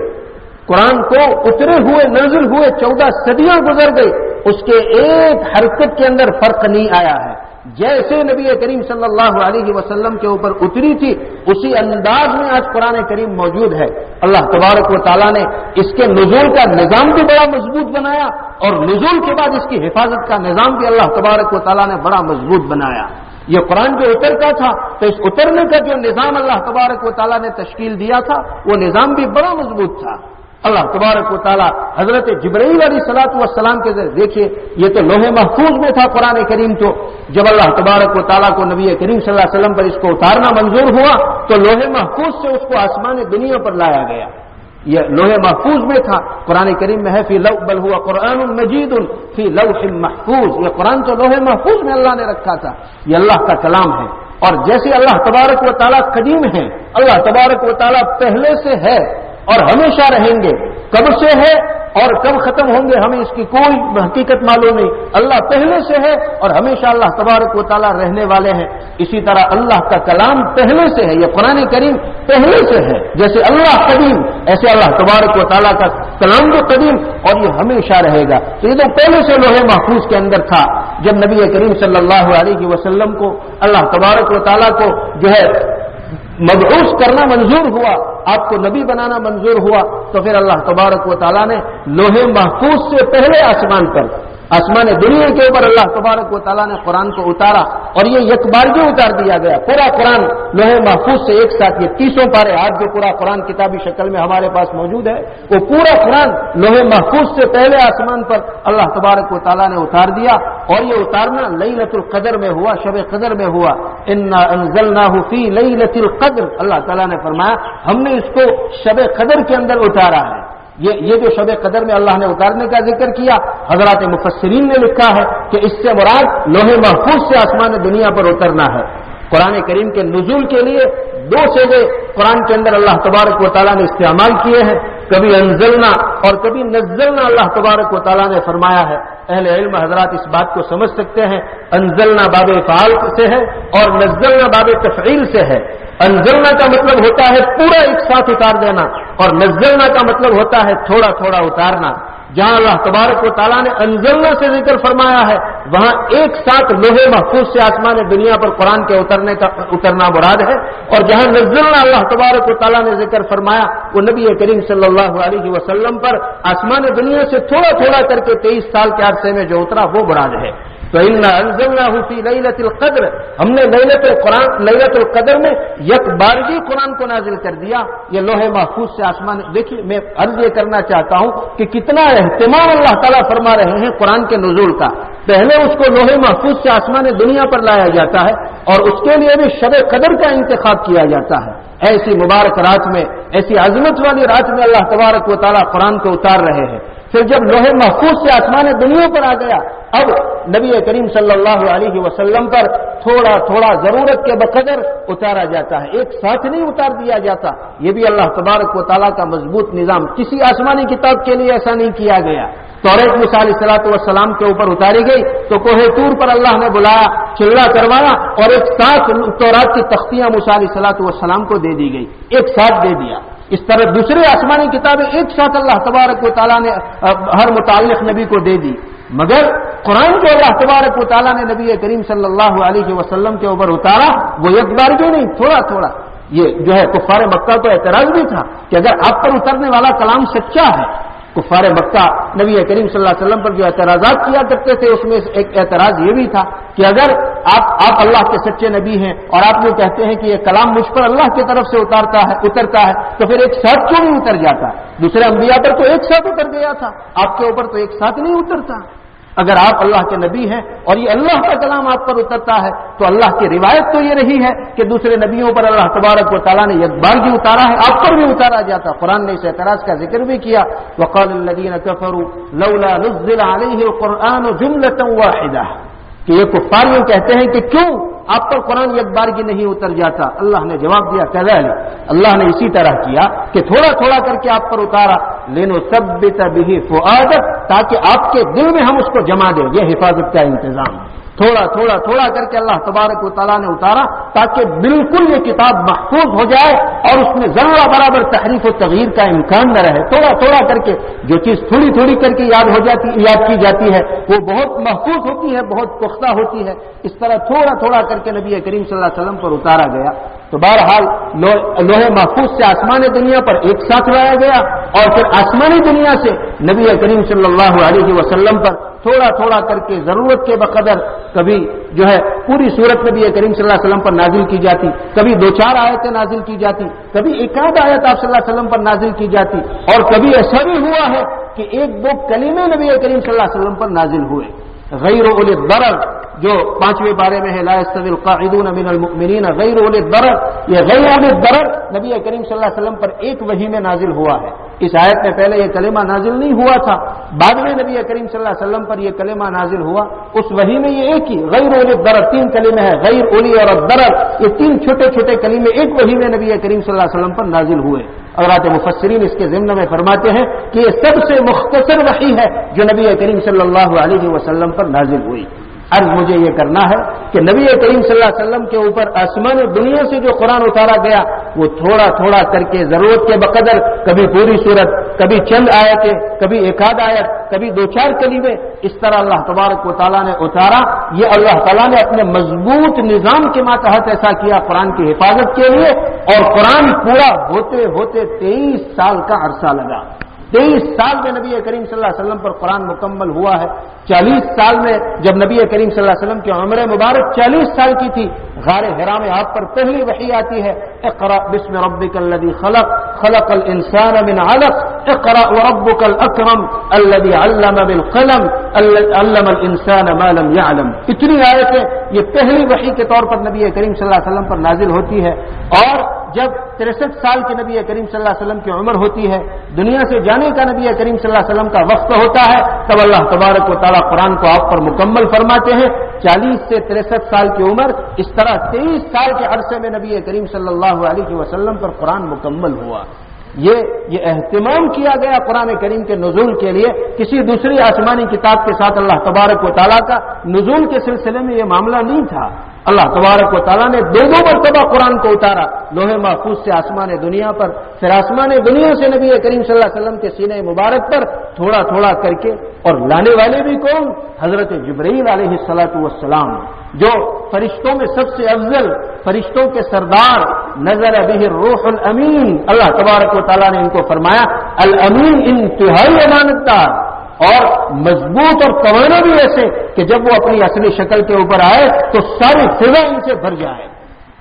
قرآن کو اترے ہوئے، نازل ہوئے چودہ صدیاں گزر گئی۔ اس کے ایک حرکت کے اندر فرق نہیں آیا ہے۔ جیسے نبی کریم صلی اللہ علیہ وسلم کے اوپر اتری تھی، اسی انداز میں آج قرآن کریم موجود ہے۔ اللہ تبارک و تعالیٰ نے اس کے نزول کا نظام بھی بڑا مضبوط بنایا اور نزول کے بعد اس کی حفاظت کا نظام بھی اللہ تبارک و تعالیٰ نے بڑا مضبوط بنایا۔ یہ قرآن جو اترتا تھا، تو اس اترنے کا جو نظام اللہ تبارک و تعالیٰ نے تشکیل دیا تھا، وہ نظام بھی بڑا مضبوط تھا۔ اللہ تبارک و تعالیٰ حضرت جبرائیل علیہ سلاط والسلام کے ذریعے دیکھیے، یہ تو لوہے محفوظ میں تھا قرآن کریم تو۔ جب اللہ تبارک و تعالیٰ کو نبی کریم صلی اللہ علیہ وسلم پر اس کو اتارنا منظور ہوا، تو لوہے محفوظ سے اس کو آسمان دنیا پر لایا گیا۔ یہ لوہے محفوظ میں تھا۔ قرآن کریم میں ہے، فی لو بل ہوا، قرآن مجید فی لو محفوظ یہ قرآن تو لوہے محفوظ میں اللہ نے رکھا تھا۔ یہ اللہ کا کلام ہے۔ اور جیسے اللہ تبارک و تعالیٰ قدیم ہے اللہ تبارک و تعالیٰ پہلے سے ہے۔ اور ہمیشہ رہیں گے۔ کب سے ہے اور کب ختم ہوں گے ہمیں اس کی کوئی حقیقت معلوم نہیں۔ اللہ پہلے سے ہے اور ہمیشہ اللہ تبارک و تعالیٰ رہنے والے ہیں۔ اسی طرح اللہ کا کلام پہلے سے ہے۔ یہ قرآن کریم پہلے سے ہے۔ جیسے اللہ قدیم، ایسے اللہ تبارک و تعالیٰ کا کلام جو قدیم اور یہ ہمیشہ رہے گا۔ تو یہ تو پہلے سے لوہے محفوظ کے اندر تھا۔ جب نبی کریم صلی اللہ علیہ وسلم کو اللہ تبارک و تعالیٰ کو جو ہے مبعوث کرنا منظور ہوا آپ کو نبی بنانا منظور ہوا تو پھر اللہ تبارک و تعالیٰ نے لوہے محفوظ سے پہلے آسمان پر آسمان دنیا کے اوپر اللہ تبارک و تعالیٰ نے قرآن کو اتارا اور یہ یک بارگی اتار دیا گیا۔ پورا قرآن لوہے محفوظ سے ایک ساتھ یہ تیسوں پارے آج جو پورا قرآن کتابی شکل میں ہمارے پاس موجود ہے، وہ پورا قرآن لوہے محفوظ سے پہلے آسمان پر اللہ تبارک و تعالیٰ نے اتار دیا اور یہ اتارنا لئی القدر میں ہوا، شب قدر میں ہوا۔ انزل فی لئی القدر۔ اللہ تعالیٰ نے فرمایا، ہم نے اس کو شب قدر کے اندر اتارا ہے۔ یہ یہ جو شب قدر میں اللہ نے اتارنے کا ذکر کیا، حضرات مفسرین نے لکھا ہے کہ اس سے مراد لوہے محفوظ سے آسمان دنیا پر اترنا ہے۔ قرآن کریم کے نزول کے لیے دو سیزے قرآن کے اندر اللہ تبارک و تعالیٰ نے استعمال کیے ہیں۔ کبھی انزلنا اور کبھی نزلنا اللہ تبارک و تعالیٰ نے فرمایا ہے۔ اہل علم حضرات اس بات کو سمجھ سکتے ہیں۔ انزلنا باب فعال سے ہے اور نزلنا باب تفعیل سے ہے۔ انزلنا کا مطلب ہوتا ہے پورا ایک ساتھ اتار دینا۔ اور نزلنا کا مطلب ہوتا ہے تھوڑا تھوڑا اتارنا۔ جہاں اللہ تبارک و تعالیٰ نے انزلنا سے ذکر فرمایا ہے، وہاں ایک ساتھ لوہے محفوظ سے آسمان دنیا پر قرآن کے اترنے کا اترنا مراد ہے۔ اور جہاں نزلنا اللہ تبارک و تعالیٰ نے ذکر فرمایا، وہ نبی کریم صلی اللہ علیہ وسلم پر آسمان دنیا سے تھوڑا تھوڑا کر کے تیئیس سال کے عرصے میں جو اترا، وہ مراد ہے۔ تو لت القدر۔ ہم نے للت القرآن للت القدر میں یک بارگی قرآن کو نازل کر دیا۔ یہ لوہے محفوظ سے آسمان دیکھیے، میں عرض یہ کرنا چاہتا ہوں کہ کتنا اہتمام اللہ تعالیٰ فرما رہے ہیں قرآن کے نزول کا۔ پہلے اس کو لوہے محفوظ سے آسمان دنیا پر لایا جاتا ہے اور اس کے لیے بھی شب قدر کا انتخاب کیا جاتا ہے۔ ایسی مبارک رات میں، ایسی عظمت والی رات میں اللہ تبارک و تعالیٰ قرآن کو اتار رہے ہیں۔ پھر جب لوہے محفوظ سے آسمان دنیا پر آ گیا، اب نبی کریم صلی اللہ علیہ وسلم پر تھوڑا تھوڑا ضرورت کے بقدر اتارا جاتا ہے۔ ایک ساتھ نہیں اتار دیا جاتا۔ یہ بھی اللہ تبارک و تعالیٰ کا مضبوط نظام۔ کسی آسمانی کتاب کے لیے ایسا نہیں کیا گیا۔ توریت مثال صلاحت والسلام کے اوپر اتاری گئی۔ تو کوہ طور پر اللہ نے بلایا چلنا کروایا اور ایک ساتھ تورات کی تختیاں مثال صلاحت والسلام کو دے دی گئی۔ ایک ساتھ دے دیا۔ اس طرح دوسری آسمانی کتابیں ایک ساتھ اللہ تبارک و تعالیٰ نے ہر متعلق نبی کو دے دی۔ مگر قرآن جو اللہ تبارک و تعالیٰ نے نبی کریم صلی اللہ علیہ وسلم کے اوپر اتارا، وہ ایک بار جو نہیں، تھوڑا تھوڑا۔ یہ جو ہے کفار مکہ تو اعتراض بھی تھا کہ اگر آپ پر اترنے والا کلام سچا ہے کفار مکہ نبی کریم صلی اللہ علیہ وسلم پر جو اعتراضات کیا کرتے تھے، اس میں ایک اعتراض یہ بھی تھا کہ اگر آپ آپ اللہ کے سچے نبی ہیں اور آپ یہ کہتے ہیں کہ یہ کلام مجھ پر اللہ کی طرف سے اتارتا ہے، اترتا ہے، تو پھر ایک ساتھ کیوں نہیں اتر جاتا؟ دوسرے انبیاء پر تو ایک ساتھ اتر گیا تھا، آپ کے اوپر تو ایک ساتھ نہیں اترتا۔ اگر آپ اللہ کے نبی ہیں اور یہ اللہ کا کلام آپ پر اترتا ہے، تو اللہ کی روایت تو یہ رہی ہے کہ دوسرے نبیوں پر اللہ تبارک و تعالیٰ نے بار بھی اتارا ہے، آپ پر بھی اتارا جاتا قرآن نے اس اعتراض کا ذکر بھی کیا۔ وقال الدین لولا نزل عليه القرآن جملة واحدة۔ کہ یہ کفاریوں کہتے ہیں کہ کیوں آپ پر قرآن ایک بار کی نہیں اتر جاتا؟ اللہ نے جواب دیا کہ اللہ نے اسی طرح کیا کہ تھوڑا تھوڑا کر کے آپ پر اتارا۔ لینو سب بھی تاکہ آپ کے دل میں ہم اس کو جما دیں۔ یہ حفاظت کا انتظام ہے۔ تھوڑا تھوڑا تھوڑا کر کے اللہ تبارک و تعالیٰ نے اتارا تاکہ بالکل یہ کتاب محفوظ ہو جائے اور اس میں ذرا برابر تحریف و تغیر کا امکان نہ رہے۔ تھوڑا تھوڑا کر کے جو چیز تھوڑی تھوڑی کر کے یاد ہو جاتی، یاد کی جاتی ہے، وہ بہت محفوظ ہوتی ہے، بہت پختہ ہوتی ہے۔ اس طرح تھوڑا تھوڑا کر کے نبی کریم صلی اللہ علیہ وسلم پر اتارا گیا۔ تو بہرحال لوہے محفوظ سے آسمانی دنیا پر ایک ساتھ لایا گیا اور پھر آسمانی دنیا سے نبی کریم صلی اللہ علیہ وسلم پر تھوڑا تھوڑا کر کے ضرورت کے بقدر کبھی جو ہے پوری صورت میں بھی کریم صلی اللہ علیہ وسلم پر نازل کی جاتی، کبھی دو چار آیتیں نازل کی جاتی، کبھی ایک آدھ آیت آپ صلی اللہ علیہ وسلم پر نازل کی جاتی اور کبھی ایسا بھی ہوا ہے کہ ایک دو کلیمے نبی کریم صلی اللہ علیہ وسلم پر نازل ہوئے۔ غیر برر جو پانچویں بارے میں ہے، لا القاعدون من المؤمنین، غیر درر یہ غیر درر نبی کریم صلی اللہ علیہ وسلم پر ایک وہی میں نازل ہوا ہے۔ اس آیت میں پہلے یہ کلمہ نازل نہیں ہوا تھا بعد میں نبی کریم صلی اللہ علیہ وسلم پر یہ کلمہ نازل ہوا، اس وہی میں یہ ایک ہی، غیر اولی درد تین کلمے ہیں، غیر اولی اور درد یہ تین چھوٹے چھوٹے کلمے ایک وہی میں نبی کریم صلی اللہ علیہ وسلم پر نازل ہوئے۔ اور مفسرین اس کے ضمن میں فرماتے ہیں کہ یہ سب سے مختصر وحی ہے جو نبی کریم صلی اللہ علیہ وسلم پر نازل ہوئی۔ عرض مجھے یہ کرنا ہے کہ نبی کریم صلی اللہ علیہ وسلم کے اوپر آسمان دنیا سے جو قرآن اتارا گیا، وہ تھوڑا تھوڑا کر کے ضرورت کے بقدر کبھی پوری صورت، کبھی چند آیتیں، کبھی ایک آدھ آیت، کبھی دو چار کلیمے اس طرح اللہ تبارک و تعالیٰ نے اتارا۔ یہ اللہ تعالیٰ نے اپنے مضبوط نظام کے ماتحت ایسا کیا قرآن کی حفاظت کے لیے اور قرآن پورا ہوتے ہوتے تیئیس سال کا عرصہ لگا۔ تیئیس سال میں نبی کریم صلی اللہ علیہ وسلم پر قرآن مکمل ہوا ہے، چالیس سال میں جب نبی کریم صلی اللہ علیہ وسلم کی عمر مبارک چالیس سال کی تھی، غار حرام آپ پر پہلی وحی آتی ہے اقرا بسم ربک الذی خلق خلق الانسان من علق اقرا وربك الاكرم الذي علم بالقلم علم الانسان ما لم يعلم. اتنی آیتیں یہ پہلی وحی کے طور پر نبی کریم صلی اللہ علیہ وسلم پر نازل ہوتی ہے اور جب تریسٹھ سال کے نبی کریم صلی اللہ علیہ وسلم کی عمر ہوتی ہے، دنیا سے جانے کا نبی کریم صلی اللہ علیہ وسلم کا وقت ہوتا ہے، تب اللہ تبارک و تعالیٰ قرآن کو آپ پر مکمل فرماتے ہیں۔ چالیس سے تریسٹھ سال کی عمر، اس طرح تیئیس سال کے عرصے میں نبی کریم صلی اللہ علیہ وسلم پر قرآن مکمل ہوا۔ یہ یہ اہتمام کیا گیا قرآن کریم کے نزول کے لیے کسی دوسری آسمانی کتاب کے ساتھ اللہ تبارک و تعالیٰ کا نزول کے سلسلے میں یہ معاملہ نہیں تھا۔ اللہ تبارک و تعالیٰ نے دو دو مرتبہ قرآن کو اتارا۔ لوہے محفوظ سے آسمان دنیا پر، پھر آسمان دنیا سے نبی کریم صلی اللہ علیہ وسلم کے سینے مبارک پر تھوڑا تھوڑا کر کے، اور لانے والے بھی کون؟ حضرت جبرائیل علیہ السلاۃ والسلام۔ جو فرشتوں میں سب سے افضل، فرشتوں کے سردار نظر ابھی روح الامین۔ اللہ تبارک و تعالیٰ نے ان کو فرمایا، الامین انتہائی امانت دار اور مضبوط اور توانا بھی ایسے کہ جب وہ اپنی اصلی شکل کے اوپر آئے تو ساری فضا ان سے بھر جائے۔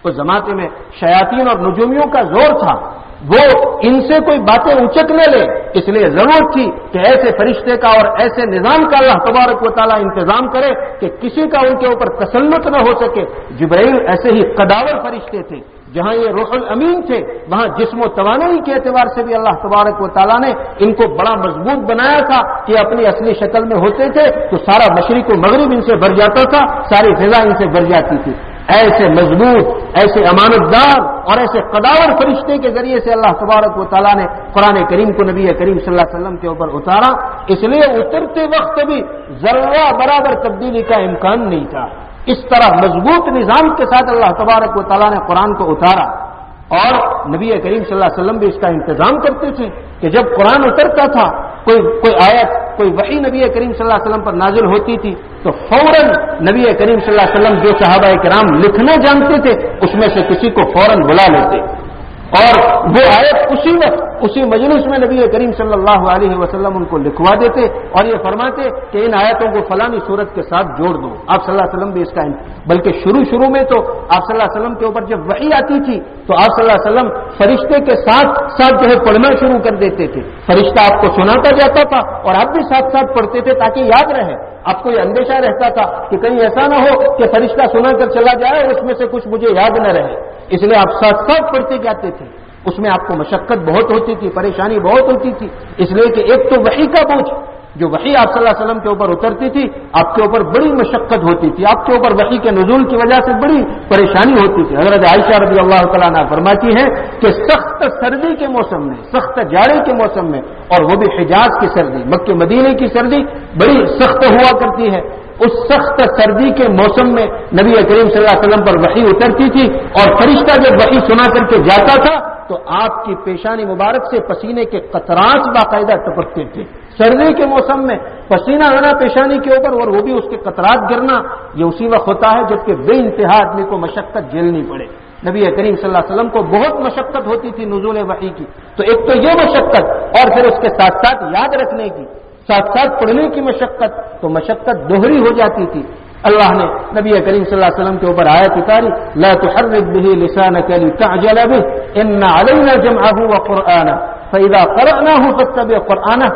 اس زمانے میں شیاطین اور نجومیوں کا زور تھا۔ وہ ان سے کوئی باتیں اچک نہ لے۔ اس لیے ضرورت تھی کہ ایسے فرشتے کا اور ایسے نظام کا اللہ تبارک و تعالیٰ انتظام کرے کہ کسی کا ان کے اوپر تسلط نہ ہو سکے۔ جبرائیل ایسے ہی قداور فرشتے تھے، جہاں یہ روح الامین تھے، وہاں جسم و توانائی کے اعتبار سے بھی اللہ تبارک و تعالیٰ نے ان کو بڑا مضبوط بنایا تھا کہ اپنی اصلی شکل میں ہوتے تھے تو سارا مشرق و مغرب ان سے بھر جاتا تھا، ساری فضا ان سے بھر جاتی تھی۔ ایسے مضبوط، ایسے امانت دار اور ایسے قداور فرشتے کے ذریعے سے اللہ تبارک و تعالیٰ نے قرآن کریم کو نبی کریم صلی اللہ علیہ وسلم کے اوپر اتارا۔ اس لیے اترتے وقت بھی ذرہ برابر تبدیلی کا امکان نہیں تھا۔ اس طرح مضبوط نظام کے ساتھ اللہ تبارک و تعالیٰ نے قرآن کو اتارا۔ اور نبی کریم صلی اللہ علیہ وسلم بھی اس کا انتظام کرتے تھے کہ جب قرآن اترتا تھا کوئی کوئی آیت، کوئی وہی نبی کریم صلی اللہ علیہ وسلم پر نازل ہوتی تھی تو فوراً نبی کریم صلی اللہ علیہ وسلم جو صحابہ کرام لکھنا جانتے تھے، اس میں سے کسی کو فوراً بلا لیتے۔ اور وہ آیت اسی وقت، اسی مجلس میں نبی کریم صلی اللہ علیہ وسلم ان کو لکھوا دیتے اور یہ فرماتے کہ ان آیتوں کو فلانی صورت کے ساتھ جوڑ دو۔ آپ صلی اللہ علیہ وسلم بھی اس کا بلکہ شروع شروع میں تو آپ صلی اللہ علیہ وسلم کے اوپر جب وہی آتی تھی تو آپ صلی اللہ علیہ وسلم فرشتے کے ساتھ ساتھ جو ہے پڑھنا شروع کر دیتے تھے۔ فرشتہ آپ کو سناتا جاتا تھا اور آپ بھی ساتھ ساتھ پڑھتے تھے تاکہ یاد رہے۔ آپ کو یہ اندیشہ رہتا تھا کہ کہیں ایسا نہ ہو کہ فرشتہ سنا کر چلا جائے اور اس میں سے کچھ مجھے یاد نہ رہے۔ اس لیے آپ ساتھ ساتھ پڑھتے جاتے تھے۔ اس میں آپ کو مشقت بہت ہوتی تھی، پریشانی بہت ہوتی تھی۔ اس لیے کہ ایک تو وہی کا بوجھ، جو وہی آپ صلی اللہ علیہ وسلم کے اوپر اترتی تھی، آپ کے اوپر بڑی مشقت ہوتی تھی۔ آپ کے اوپر وہی کے نزول کی وجہ سے بڑی پریشانی ہوتی تھی۔ حضرت عائشہ رضی اللہ تعالیٰ نے فرماتی ہے کہ سخت سردی کے موسم میں، سخت جاڑے کے موسم میں، اور وہ بھی حجاز کی سردی، مکہ مدینے کی سردی بڑی سخت ہوا کرتی ہے۔ اس سخت سردی کے موسم میں نبی کریم صلی اللہ علیہ وسلم پر وہی اترتی تھی اور فرشتہ جب وہی سنا کر کے جاتا تھا تو آپ کی پیشانی مبارک سے پسینے کے قطرات باقاعدہ ٹپکتے تھے۔ سردی کے موسم میں پسینہ آنا پیشانی کے اوپر اور وہ بھی اس کے قطرات گرنا، یہ اسی وقت ہوتا ہے جبکہ بے انتہا آدمی کو مشقت جھیلنی پڑے۔ نبی کریم صلی اللہ علیہ وسلم کو بہت مشقت ہوتی تھی نزول وحی کی۔ تو ایک تو یہ مشقت اور پھر اس کے ساتھ ساتھ یاد رکھنے کی۔ ساتھ ساتھ پڑھنے کی مشقت، تو مشقت دوہری ہو جاتی تھی۔ اللہ نے نبی کریم صلی اللہ علیہ وسلم کے اوپر آیت اتاری، لا تحرك به لسانك لتعجل به، ان علينا جمعه وقرانا فاذا قراناه فاتبع قرانه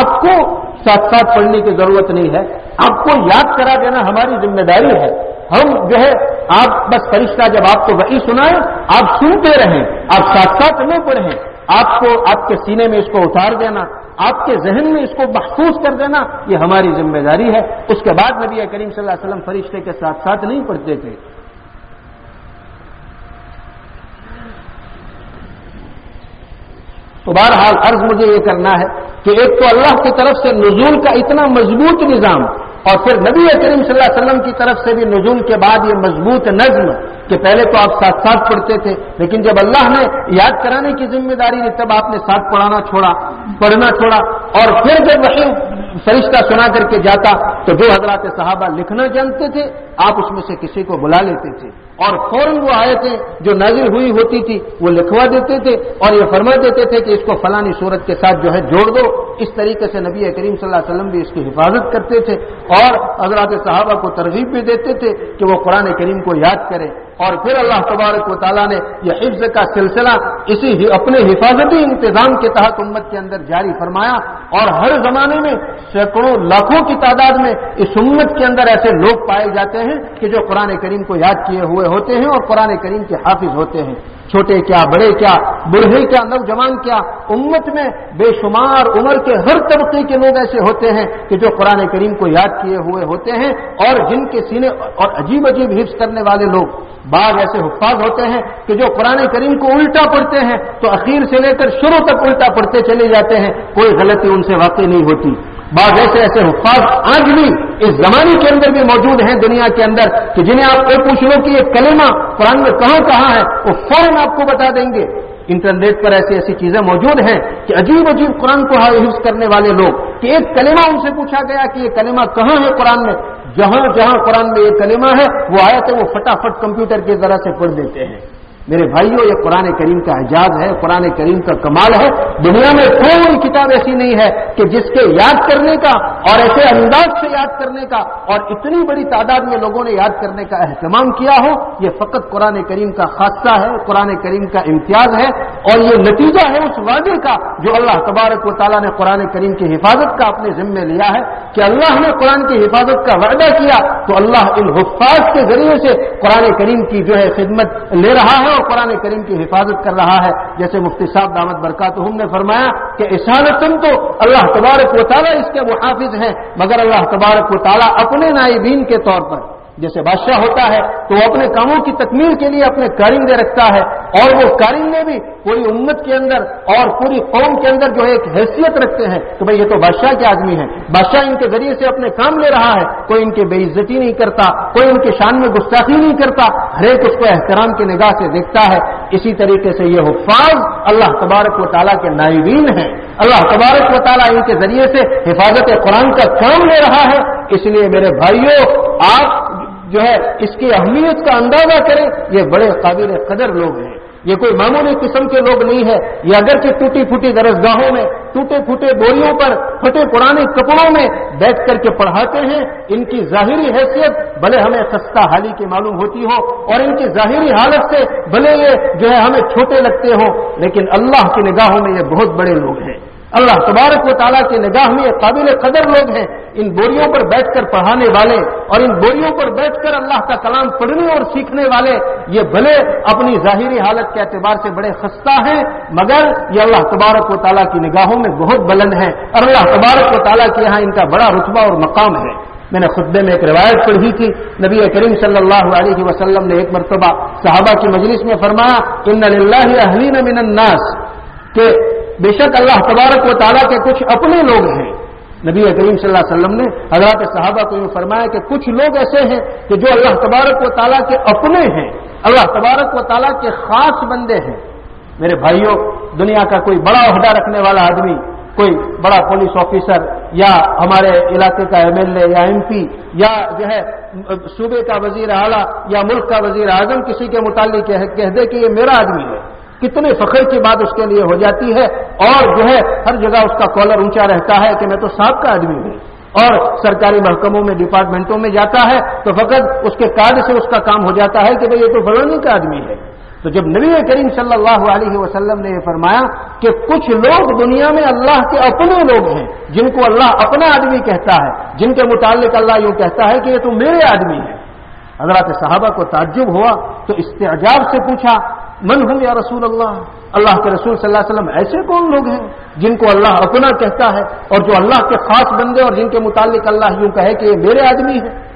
آپ کو ساتھ ساتھ پڑھنے کی ضرورت نہیں ہے، آپ کو یاد کرا دینا ہماری ذمہ داری ہے۔ ہم جو ہے، آپ بس فرشتہ جب آپ کو وہی سنائیں، آپ سنتے رہیں، آپ ساتھ ساتھ نہ پڑھیں۔ آپ کو، آپ کے سینے میں اس کو اتار دینا۔ آپ کے ذہن میں اس کو محفوظ کر دینا یہ ہماری ذمہ داری ہے۔ اس کے بعد نبی کریم صلی اللہ علیہ وسلم فرشتے کے ساتھ ساتھ نہیں پڑھتے تھے۔ تو بہرحال عرض مجھے یہ کرنا ہے کہ ایک تو اللہ کی طرف سے نزول کا اتنا مضبوط نظام اور پھر نبی کریم صلی اللہ علیہ وسلم کی طرف سے بھی نزول کے بعد یہ مضبوط نظم کہ پہلے تو آپ ساتھ ساتھ پڑھتے تھے، لیکن جب اللہ نے یاد کرانے کی ذمہ داری دی، تب آپ نے ساتھ پڑھانا چھوڑا، پڑھنا چھوڑا، اور پھر جب وہی فرشتہ سنا کر کے جاتا تو جو حضرات صحابہ لکھنا جانتے تھے، آپ اس میں سے کسی کو بلا لیتے تھے۔ اور فوراً وہ آئے تھے جو نازل ہوئی ہوتی تھی، وہ لکھوا دیتے تھے اور یہ فرما دیتے تھے کہ اس کو فلانی صورت کے ساتھ جو ہے جوڑ دو۔ اس طریقے سے نبی کریم صلی اللہ علیہ وسلم بھی اس کی حفاظت کرتے تھے اور حضرات صحابہ کو ترغیب بھی دیتے تھے کہ وہ قرآن کریم کو یاد کریں۔ اور پھر اللہ تبارک و تعالیٰ نے یہ حفظ کا سلسلہ اسی اپنے حفاظتی انتظام کے تحت امت کے اندر جاری فرمایا اور ہر زمانے میں سینکڑوں لاکھوں کی تعداد میں اس امت کے اندر ایسے لوگ پائے جاتے ہیں کہ جو قرآن کریم کو یاد کیے ہوئے ہوتے ہیں اور قرآن کریم کے حافظ ہوتے ہیں۔ چھوٹے کیا، بڑے کیا، بوڑھے کیا، نوجوان کیا، امت میں بے شمار عمر کے ہر طبقے کے لوگ ایسے ہوتے ہیں کہ جو قرآن کریم کو یاد کیے ہوئے ہوتے ہیں اور جن کے سینے اور عجیب عجیب حفظ کرنے والے لوگ۔ بعض ایسے حفاظ ہوتے ہیں کہ جو قرآن کریم کو الٹا پڑھتے ہیں تو اخیر سے لے کر شروع تک الٹا پڑھتے چلے جاتے ہیں، کوئی غلطی ان سے واقع نہیں ہوتی۔ بعض ایسے ایسے حفاظ آج بھی اس زمانے کے اندر بھی موجود ہیں دنیا کے اندر کہ جنہیں آپ کو پوچھ لو کہ یہ کلمہ قرآن میں کہاں کہاں ہے، وہ فوراً آپ کو بتا دیں گے۔ انٹرنیٹ پر ایسی ایسی چیزیں موجود ہیں کہ عجیب عجیب قرآن کو حفظ کرنے والے لوگ کہ ایک کلمہ ان سے پوچھا گیا کہ یہ کلمہ کہاں ہے قرآن میں، جہاں جہاں قرآن میں یہ کلمہ ہے، وہ آیا تو وہ فٹافٹ کمپیوٹر کی ذرا سے پڑھ دیتے ہیں۔ میرے بھائیوں یہ قرآن کریم کا اعجاز ہے، قرآن کریم کا کمال ہے۔ دنیا میں کوئی کتاب ایسی نہیں ہے کہ جس کے یاد کرنے کا اور ایسے انداز سے یاد کرنے کا اور اتنی بڑی تعداد میں لوگوں نے یاد کرنے کا اہتمام کیا ہو، یہ فقط قرآن کریم کا خاصہ ہے، قرآن کریم کا امتیاز ہے اور یہ نتیجہ ہے اس وعدے کا جو اللہ تبارک و تعالیٰ نے قرآن کریم کی حفاظت کا اپنے ذمے لیا ہے کہ اللہ نے قرآن کی حفاظت کا وعدہ کیا تو اللہ ان حفاظ کے ذریعے سے قرآن کریم کی جو ہے خدمت لے رہا ہے اور قرآن کریم کی حفاظت کر رہا ہے۔ جیسے مفتی صاحب دامت برکات ہم نے فرمایا کہ اشانتن تو اللہ تبارک و تعالیٰ اس کے محافظ ہیں، مگر اللہ تبارک و تعالیٰ اپنے نائبین کے طور پر جیسے بادشاہ ہوتا ہے تو وہ اپنے کاموں کی تکمیل کے لیے اپنے کارندے رکھتا ہے اور وہ کارندے بھی پوری امت کے اندر اور پوری قوم کے اندر جو ہے ایک حیثیت رکھتے ہیں تو بھائی یہ تو بادشاہ کے آدمی ہیں۔ بادشاہ ان کے ذریعے سے اپنے کام لے رہا ہے۔ کوئی ان کی بے عزتی نہیں کرتا، کوئی ان کے شان میں گستاخی نہیں کرتا۔ ہر ایک اس کو احترام کی نگاہ سے دیکھتا ہے۔ اسی طریقے سے یہ حفاظ اللہ تبارک و تعالیٰ کے نائبین ہیں۔ اللہ تبارک و تعالیٰ ان کے ذریعے سے حفاظت قرآن کا کام لے رہا ہے۔ اس لیے میرے بھائیوں آپ جو ہے اس کی اہمیت کا اندازہ کریں، یہ بڑے قابل قدر لوگ ہیں۔ یہ کوئی معمولی قسم کے لوگ نہیں ہے یہ اگرچہ ٹوٹی پھوٹی درسگاہوں میں، ٹوٹے پھوٹے بوریوں پر، پھٹے پرانے کپڑوں میں بیٹھ کر کے پڑھاتے ہیں۔ ان کی ظاہری حیثیت بھلے ہمیں سستا حالی کی معلوم ہوتی ہو، اور ان کی ظاہری حالت سے بھلے یہ جو ہے ہمیں چھوٹے لگتے ہوں۔ لیکن اللہ کی نگاہوں میں یہ بہت بڑے لوگ ہیں۔ اللہ تبارک و تعالیٰ کی نگاہ میں قابل قدر لوگ ہیں۔ ان بوریوں پر بیٹھ کر پڑھانے والے اور ان بوریوں پر بیٹھ کر اللہ کا کلام پڑھنے اور سیکھنے والے، یہ بھلے اپنی ظاہری حالت کے اعتبار سے بڑے خستہ ہیں، مگر یہ اللہ تبارک و تعالیٰ کی نگاہوں میں بہت بلند ہیں اور اللہ تبارک و تعالیٰ کے یہاں ان کا بڑا رتبہ اور مقام ہے۔ میں نے خطبے میں ایک روایت پڑھی تھی، نبی کریم صلی اللہ علیہ وسلم نے ایک مرتبہ صحابہ کی مجلس میں فرمایا، ان اللہ من الناس کہ بے شک اللہ تبارک و تعالیٰ کے کچھ اپنے لوگ ہیں۔ نبی کریم صلی اللہ علیہ وسلم نے حضرات صحابہ کو یہ فرمایا کہ کچھ لوگ ایسے ہیں کہ جو اللہ تبارک و تعالیٰ کے اپنے ہیں۔ اللہ تبارک و تعالیٰ کے خاص بندے ہیں۔ میرے بھائیوں، دنیا کا کوئی بڑا عہدہ رکھنے والا آدمی، کوئی بڑا پولیس آفیسر یا ہمارے علاقے کا ایم ایل اے یا ایم پی یا جو ہے، صوبے کا وزیر اعلیٰ یا ملک کا وزیر اعظم، کسی کے متعلق کہہ دے کہ یہ میرا آدمی ہے۔ کتنے فخر کی بات اس کے لیے ہو جاتی ہے اور جو ہے ہر جگہ اس کا کالر اونچا رہتا ہے کہ میں تو صاحب کا آدمی ہوں۔ اور سرکاری محکموں میں ڈپارٹمنٹوں میں جاتا ہے تو فقط اس کے کارڈ سے اس کا کام ہو جاتا ہے کہ بھائی یہ تو فلانی کا آدمی ہے۔ تو جب نبی کریم صلی اللہ علیہ وسلم نے یہ فرمایا کہ کچھ لوگ دنیا میں اللہ کے اپنے لوگ ہیں، جن کو اللہ اپنا آدمی کہتا ہے، جن کے متعلق اللہ یوں کہتا ہے کہ یہ تو میرے آدمی ہے حضرات صحابہ کو تعجب ہوا تو استعجاب سے پوچھا من ہوں یا رسول اللہ؟ اللہ کے رسول صلی اللہ علیہ وسلم ایسے کون لوگ ہیں جن کو اللہ اپنا کہتا ہے اور جو اللہ کے خاص بندے اور جن کے متعلق اللہ یوں کہے کہ یہ میرے آدمی ہے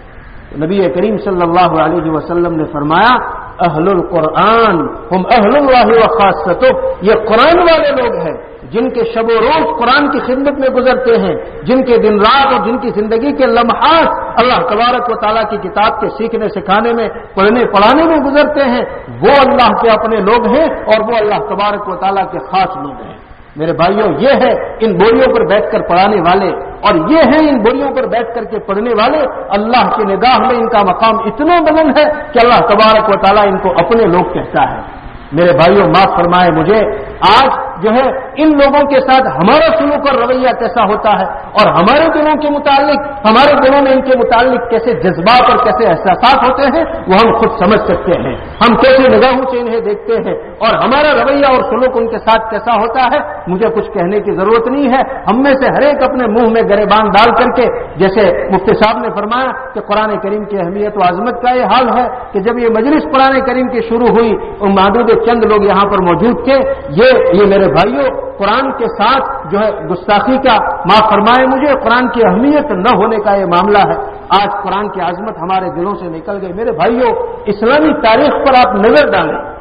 نبی کریم صلی اللہ علیہ وسلم نے فرمایا، اہل القرآن، ہم اہل اللہ و خاص یہ قرآن والے لوگ ہیں۔ جن کے شب و روز قرآن کی خدمت میں گزرتے ہیں، جن کے دن رات اور جن کی زندگی کے لمحات اللہ تبارک و تعالیٰ کی کتاب کے سیکھنے، سکھانے میں، پڑھنے، پڑھانے میں گزرتے ہیں۔ وہ اللہ کے اپنے لوگ ہیں اور وہ اللہ تبارک و تعالیٰ کے خاص لوگ ہیں۔ میرے بھائیوں، یہ ہے ان بوریوں پر بیٹھ کر پڑھانے والے اور یہ ہیں ان بوریوں پر بیٹھ کر کے پڑھنے والے۔ اللہ کی نگاہ میں ان کا مقام اتنا بلند ہے کہ اللہ تبارک و تعالیٰ ان کو اپنے لوگ کہتا ہے۔ میرے بھائیوں، معاف فرمائے مجھے، آج جو ہے، ان لوگوں کے ساتھ ہمارا سلوک اور رویہ کیسا ہوتا ہے؟ اور ہمارے دلوں کے متعلق، ہمارے دلوں میں ان کے متعلق کیسے جذبات اور کیسے احساسات ہوتے ہیں، وہ ہم خود سمجھ سکتے ہیں۔ ہم کیسے نگاہوں سے انہیں دیکھتے ہیں۔ اور ہمارا رویہ اور سلوک ان کے ساتھ کیسا ہوتا ہے مجھے کچھ کہنے کی ضرورت نہیں ہے۔ ہم میں سے ہر ایک اپنے منہ میں گربان ڈال کر کے، جیسے مفتی صاحب نے فرمایا کہ قرآن کریم کی اہمیت و عظمت کا یہ حال ہے کہ جب یہ مجلس قرآن کریم کی شروع ہوئی اور محدود چند لوگ یہاں پر موجود تھے۔ یہ یہ میرے بھائیوں، قرآن کے ساتھ جو ہے گستاخی کا ماں فرمائے مجھے، قرآن کی اہمیت نہ ہونے کا یہ معاملہ ہے۔ آج قرآن کی عظمت ہمارے دلوں سے نکل گئی۔ میرے بھائیوں، اسلامی تاریخ پر آپ نظر ڈالیں۔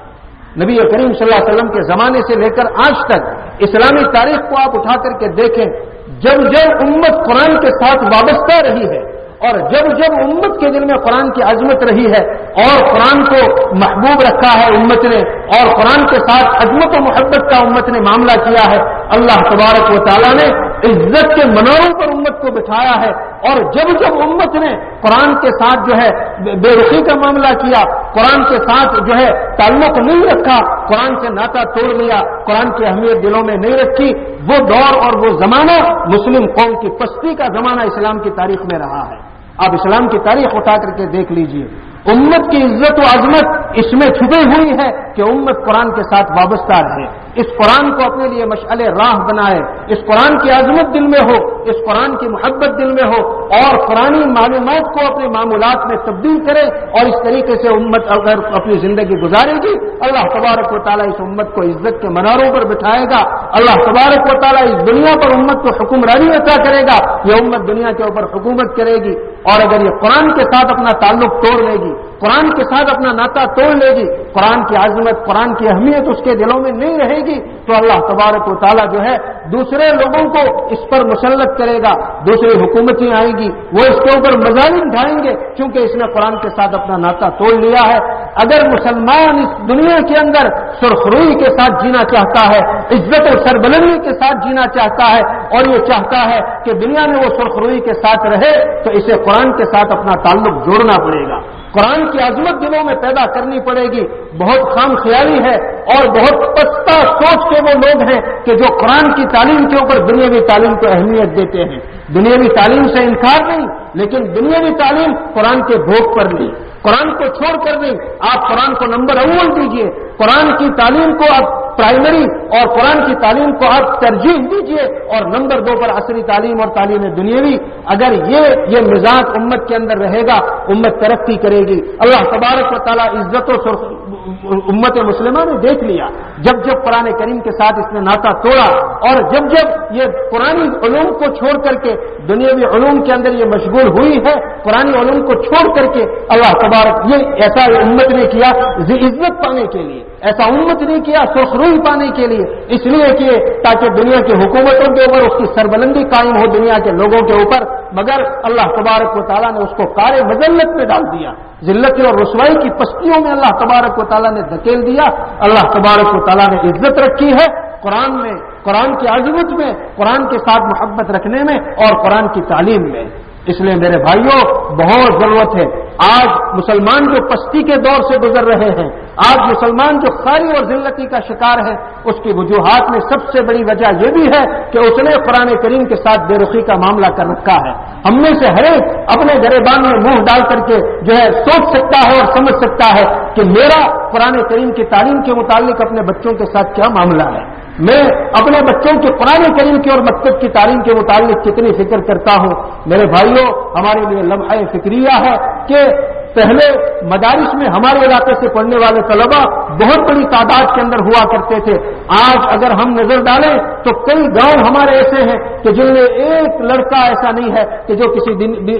نبی کریم صلی اللہ علیہ وسلم کے زمانے سے لے کر آج تک اسلامی تاریخ کو آپ اٹھا کر کے دیکھیں، جب جب امت قرآن کے ساتھ وابستہ رہی ہے اور جب جب امت کے دل میں قرآن کی عظمت رہی ہے اور قرآن کو محبوب رکھا ہے امت نے اور قرآن کے ساتھ عظمت و محبت کا امت نے معاملہ کیا ہے، اللہ تبارک و تعالیٰ نے عزت کے مناروں پر امت کو بٹھایا ہے اور جب جب امت نے قرآن کے ساتھ جو ہے بے رخی کا معاملہ کیا، قرآن کے ساتھ جو ہے تعلق نہیں رکھا، قرآن سے ناطا توڑ لیا، قرآن کی اہمیت دلوں میں نہیں رکھی، وہ دور اور وہ زمانہ مسلم قوم کی پستی کا زمانہ اسلام کی تاریخ میں رہا ہے۔ آپ اسلام کی تاریخ اٹھا کر کے دیکھ لیجیے۔ امت کی عزت و عظمت اس میں چھپی ہوئی ہے کہ امت قرآن کے ساتھ وابستہ رہے۔ اس قرآن کو اپنے لیے مشعل راہ بنائے۔ اس قرآن کی عظمت دل میں ہو، اس قرآن کی محبت دل میں ہو۔ اور قرآن معلومات کو اپنے معمولات میں تبدیل کرے اور اس طریقے سے امت اگر اپنی زندگی گزارے گی، اللہ تبارک و تعالیٰ اس امت کو عزت کے مناروں پر بٹھائے گا۔ اللہ تبارک و تعالیٰ اس دنیا پر امت کو حکمرانی عطا کرے گا۔ یہ امت دنیا کے اوپر حکومت کرے گی اور اگر یہ قرآن کے ساتھ اپنا تعلق توڑ لے گی قرآن کے ساتھ اپنا ناطا توڑ لے گی۔ قرآن کی عظمت، قرآن کی اہمیت اس کے دلوں میں نہیں رہے گی۔ تو اللہ تبارک و تعالیٰ جو ہے، دوسرے لوگوں کو اس پر مسلط کرے گا۔ دوسری حکومتیں آئیں گی۔ وہ اس کے اوپر مظالم ڈھائیں گے۔ کیونکہ اس نے قرآن کے ساتھ اپنا ناطا توڑ لیا ہے۔ اگر مسلمان اس دنیا کے اندر سرخروئی کے ساتھ جینا چاہتا ہے، عزت و سربلندی کے ساتھ جینا چاہتا ہے، اور یہ چاہتا ہے کہ دنیا میں وہ سرخروئی کے ساتھ رہے، تو اسے قرآن کے ساتھ اپنا تعلق جوڑنا پڑے گا۔ قرآن کی عظمت دلوں میں پیدا کرنی پڑے گی۔ بہت خام خیالی ہے اور بہت پستہ سوچ کے وہ لوگ ہیں کہ جو قرآن کی تعلیم کے اوپر دنیاوی تعلیم کو اہمیت دیتے ہیں۔ دنیاوی تعلیم سے انکار نہیں، لیکن دنیاوی تعلیم قرآن کے بھوک پر لی قرآن کو چھوڑ کر نہیں، آپ قرآن کو نمبر اول دیجیے۔ قرآن کی تعلیم کو آپ پرائمری اور قرآن کی تعلیم کو آپ ترجیح دیجیے اور نمبر دو پر عصری تعلیم اور تعلیم دنیاوی، اگر یہ یہ مزاج امت کے اندر رہے گا، امت ترقی کرے گی۔ اللہ تبارک و تعالیٰ عزت و سرخی امت مسلمہ نے دیکھ لیا۔ جب جب قرآن کریم کے ساتھ اس نے ناطا توڑا اور جب جب یہ پرانی علوم کو چھوڑ کر کے دنیاوی علوم کے اندر یہ مشغول ہوئی ہے، پرانی علوم کو چھوڑ کر کے اللہ تبارک یہ ایسا امت نے کیا عزت پانے کے لیے، ایسا امت نہیں کیا سخروئی پانے کے لیے۔ اس لیے کہ تاکہ دنیا کی حکومتوں کے اوپر، اس کی سربلندی قائم ہو دنیا کے لوگوں کے اوپر مگر اللہ تبارک و تعالیٰ نے اس کو کار مذلت میں ڈال دیا۔ ذلت اور رسوائی کی پستیوں میں اللہ تبارک و تعالیٰ نے دھکیل دیا۔ اللہ تبارک و تعالیٰ نے عزت رکھی ہے قرآن میں، قرآن کی عظمت میں، قرآن کے ساتھ محبت رکھنے میں اور قرآن کی تعلیم میں۔ اس لیے میرے بھائیوں، بہت ضرورت ہے آج مسلمان جو پستی کے دور سے گزر رہے ہیں، آج مسلمان جو خاری اور ذلتی کا شکار ہے، اس کی وجوہات میں سب سے بڑی وجہ یہ بھی ہے کہ اس نے قرآن کریم کے ساتھ بے رخی کا معاملہ کر رکھا ہے۔ ہم میں سے ہر ایک اپنے گریبان میں منہ ڈال کر کے جو ہے سوچ سکتا ہے اور سمجھ سکتا ہے کہ میرا قرآن کریم کی تعلیم کے متعلق اپنے بچوں کے ساتھ کیا معاملہ ہے۔ میں اپنے بچوں کے قرآن کریم کی اور مکتب کی تعلیم کے متعلق کتنی فکر کرتا ہوں۔ میرے بھائیوں، ہمارے لیے لمحہ فکریہ ہے کہ پہلے مدارس میں ہمارے علاقے سے پڑھنے والے طلبا بہت بڑی تعداد کے اندر ہوا کرتے تھے۔ آج اگر ہم نظر ڈالیں تو کئی گاؤں ہمارے ایسے ہیں کہ جن میں ایک لڑکا ایسا نہیں ہے کہ جو کسی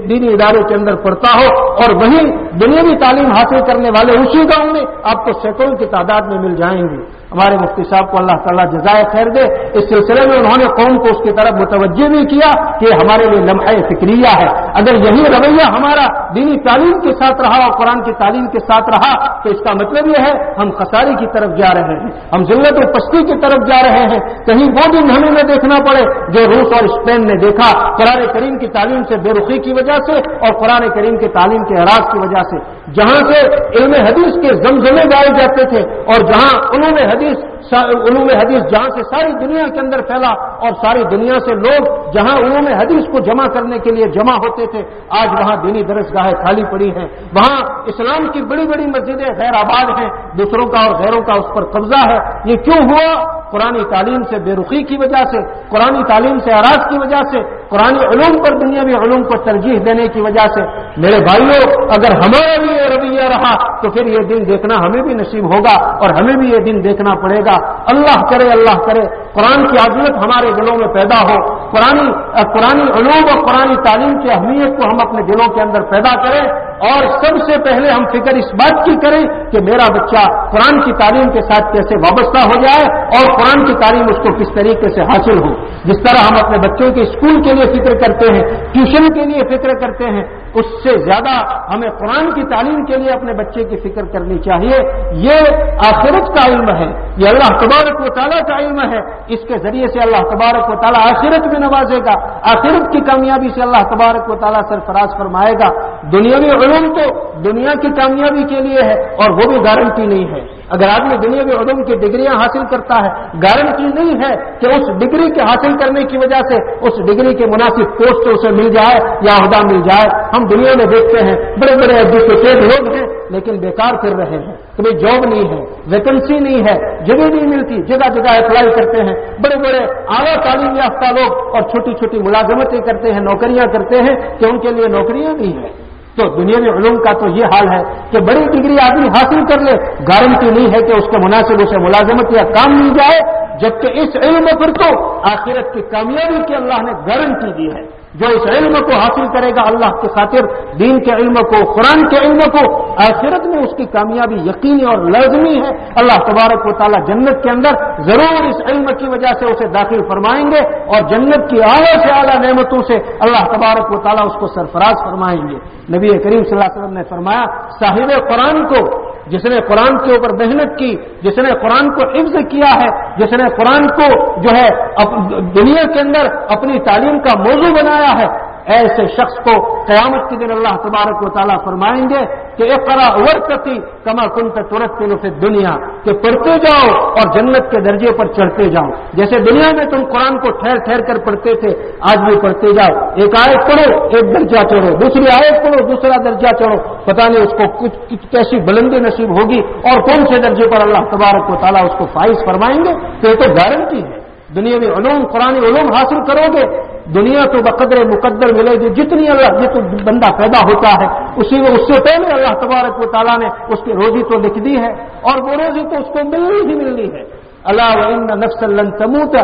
دینی ادارے کے اندر پڑھتا ہو اور وہیں دنیاوی تعلیم حاصل کرنے والے اسی گاؤں میں آپ کو سینکڑوں کی تعداد میں مل جائیں گے۔ ہمارے مفتی صاحب کو اللہ تعالیٰ جزائے خیر دے۔ اس سلسلے میں انہوں نے قوم کو اس کی طرف متوجہ بھی کیا کہ ہمارے لیے لمحہ فکریہ ہے۔ اگر یہی رویہ ہمارا دینی تعلیم کے ساتھ رہا اور قرآن کی تعلیم کے ساتھ رہا تو اس کا مطلب یہ ہے ہم خساری کی طرف جا رہے ہیں، ہم ذلت و پستی کی طرف جا رہے ہیں۔ کہیں وہ دن ہمیں نہ دیکھنا پڑے جو روس اور اسپین نے دیکھا۔ قرآن کریم کی تعلیم سے بے رخی کی وجہ سے اور قرآن کریم کی تعلیم کے اراض کی وجہ سے۔ جہاں سے علم حدیث کے زمزمے گائے جاتے تھے اور جہاں علوم حدیث علوم حدیث جہاں سے ساری دنیا کے اندر پھیلا اور ساری دنیا سے لوگ جہاں علوم حدیث کو جمع کرنے کے لیے جمع ہوتے تھے، آج وہاں دینی درس گاہیں خالی پڑی ہیں۔ وہاں اسلام کی بڑی بڑی مسجدیں غیر آباد ہیں، دوسروں کا اور غیروں کا اس پر قبضہ ہے۔ یہ کیوں ہوا؟ قرآن تعلیم سے بے رخی کی وجہ سے قرآن تعلیم سے اراض کی وجہ سے قرآن علوم پر دنیاوی علوم کو ترجیح دینے کی وجہ سے۔ میرے بھائیوں اگر ہمارا بھی یہ رویہ رہا، تو پھر یہ دن دیکھنا ہمیں بھی نصیب ہوگا اور ہمیں بھی یہ دن دیکھنا پڑے گا۔ اللہ کرے اللہ کرے۔ قرآن کی عظمت ہمارے دلوں میں پیدا ہو۔ قرآن قرآن علوم اور قرآن تعلیم کی اہمیت کو ہم اپنے دلوں کے اندر پیدا کریں اور سب سے پہلے ہم فکر اس بات کی کریں کہ میرا بچہ قرآن کی تعلیم کے ساتھ کیسے وابستہ ہو جائے اور قرآن کی تعلیم اس کو کس طریقے سے حاصل ہو۔ جس طرح ہم اپنے بچوں کے اسکول کے لیے فکر کرتے ہیں، ٹیوشن کے لیے فکر کرتے ہیں، اس سے زیادہ ہمیں قرآن کی تعلیم کے لیے اپنے بچے کی فکر کرنی چاہیے۔ یہ آخرت کا علم ہے، یہ اللہ تبارک و تعالیٰ کا علم ہے۔ اس کے ذریعے سے اللہ تبارک و تعالیٰ آخرت میں نوازے گا، آخرت کی کامیابی سے اللہ تبارک و تعالیٰ سرفراز فرمائے گا۔ دنیاوی علوم تو دنیا کی کامیابی کے لیے ہے اور وہ بھی گارنٹی نہیں ہے۔ اگر آدمی دنیا میں علوم کی ڈگریاں حاصل کرتا ہے گارنٹی نہیں ہے کہ اس ڈگری کے حاصل کرنے کی وجہ سے اس ڈگری کے مناسب پوسٹ اسے مل جائے یا عہدہ مل جائے۔ ہم دنیا میں دیکھتے ہیں، بڑے بڑے ایجوکیٹڈ لوگ ہیں، لیکن بیکار پھر رہے ہیں۔ کوئی جاب نہیں ہے ویکنسی نہیں ہے، جگہ نہیں ملتی، جگہ جگہ اپلائی کرتے ہیں، بڑے بڑے اعلیٰ تعلیم یافتہ لوگ اور چھوٹی چھوٹی ملازمتیں کرتے ہیں، نوکریاں کرتے ہیں کہ ان کے لیے نوکریاں نہیں ہیں۔ تو دنیا میں علوم کا تو یہ حال ہے کہ بڑی ڈگری آدمی حاصل کر لے گارنٹی نہیں ہے کہ اس کے مناسب اسے ملازمت یا کام مل جائے، جبکہ اس علم پر تو آخرت کی کامیابی کی اللہ نے گارنٹی دی ہے۔ جو اس علم کو حاصل کرے گا اللہ کی خاطر، دین کے علم کو، قرآن کے علم کو، آخرت میں اس کی کامیابی یقینی اور لازمی ہے۔ اللہ تبارک و تعالیٰ جنت کے اندر ضرور اس علم کی وجہ سے اسے داخل فرمائیں گے اور جنت کی اعلیٰ سے اعلیٰ نعمتوں سے اللہ تبارک و تعالیٰ اس کو سرفراز فرمائیں گے۔ نبی کریم صلی اللہ علیہ وسلم نے فرمایا، صاحب قرآن کو جس نے قرآن کے اوپر محنت کی، جس نے قرآن کو حفظ کیا ہے، جس نے قرآن کو جو ہے دنیا کے اندر اپنی تعلیم کا موضوع بنایا ہے ایسے شخص کو قیامت کے دن اللہ تبارک و تعالیٰ فرمائیں گے کہ ایک قرا ورتی کما کن ترت کے لوگ دنیا کہ پڑھتے جاؤ اور جنت کے درجے پر چڑھتے جاؤ۔ جیسے دنیا میں تم قرآن کو ٹھہر ٹھہر کر پڑھتے تھے، آج بھی پڑھتے جاؤ۔ ایک آیت پڑھو، ایک درجہ چڑھو۔ دوسری آیت پڑھو، دوسرا درجہ چڑھو۔ پتا نہیں اس کو کچھ کیسی بلندی نصیب ہوگی اور کون سے درجے پر اللہ تبارک و تعالیٰ اس کو فائز فرمائیں گے؟ تو یہ تو گارنٹی ہے۔ دنیا میں علوم قرآن علوم حاصل کرو گے۔ دنیا تو بقدر مقدر ملے گی جتنی اللہ جت بندہ پیدا ہوتا ہے، اسی میں اس سے پہلے اللہ تبارک و تعالیٰ نے اس کی روزی تو لکھ دی ہے اور وہ روزی تو اس کو ملنی ہی ملنی ہے۔ اللہ نفس تموت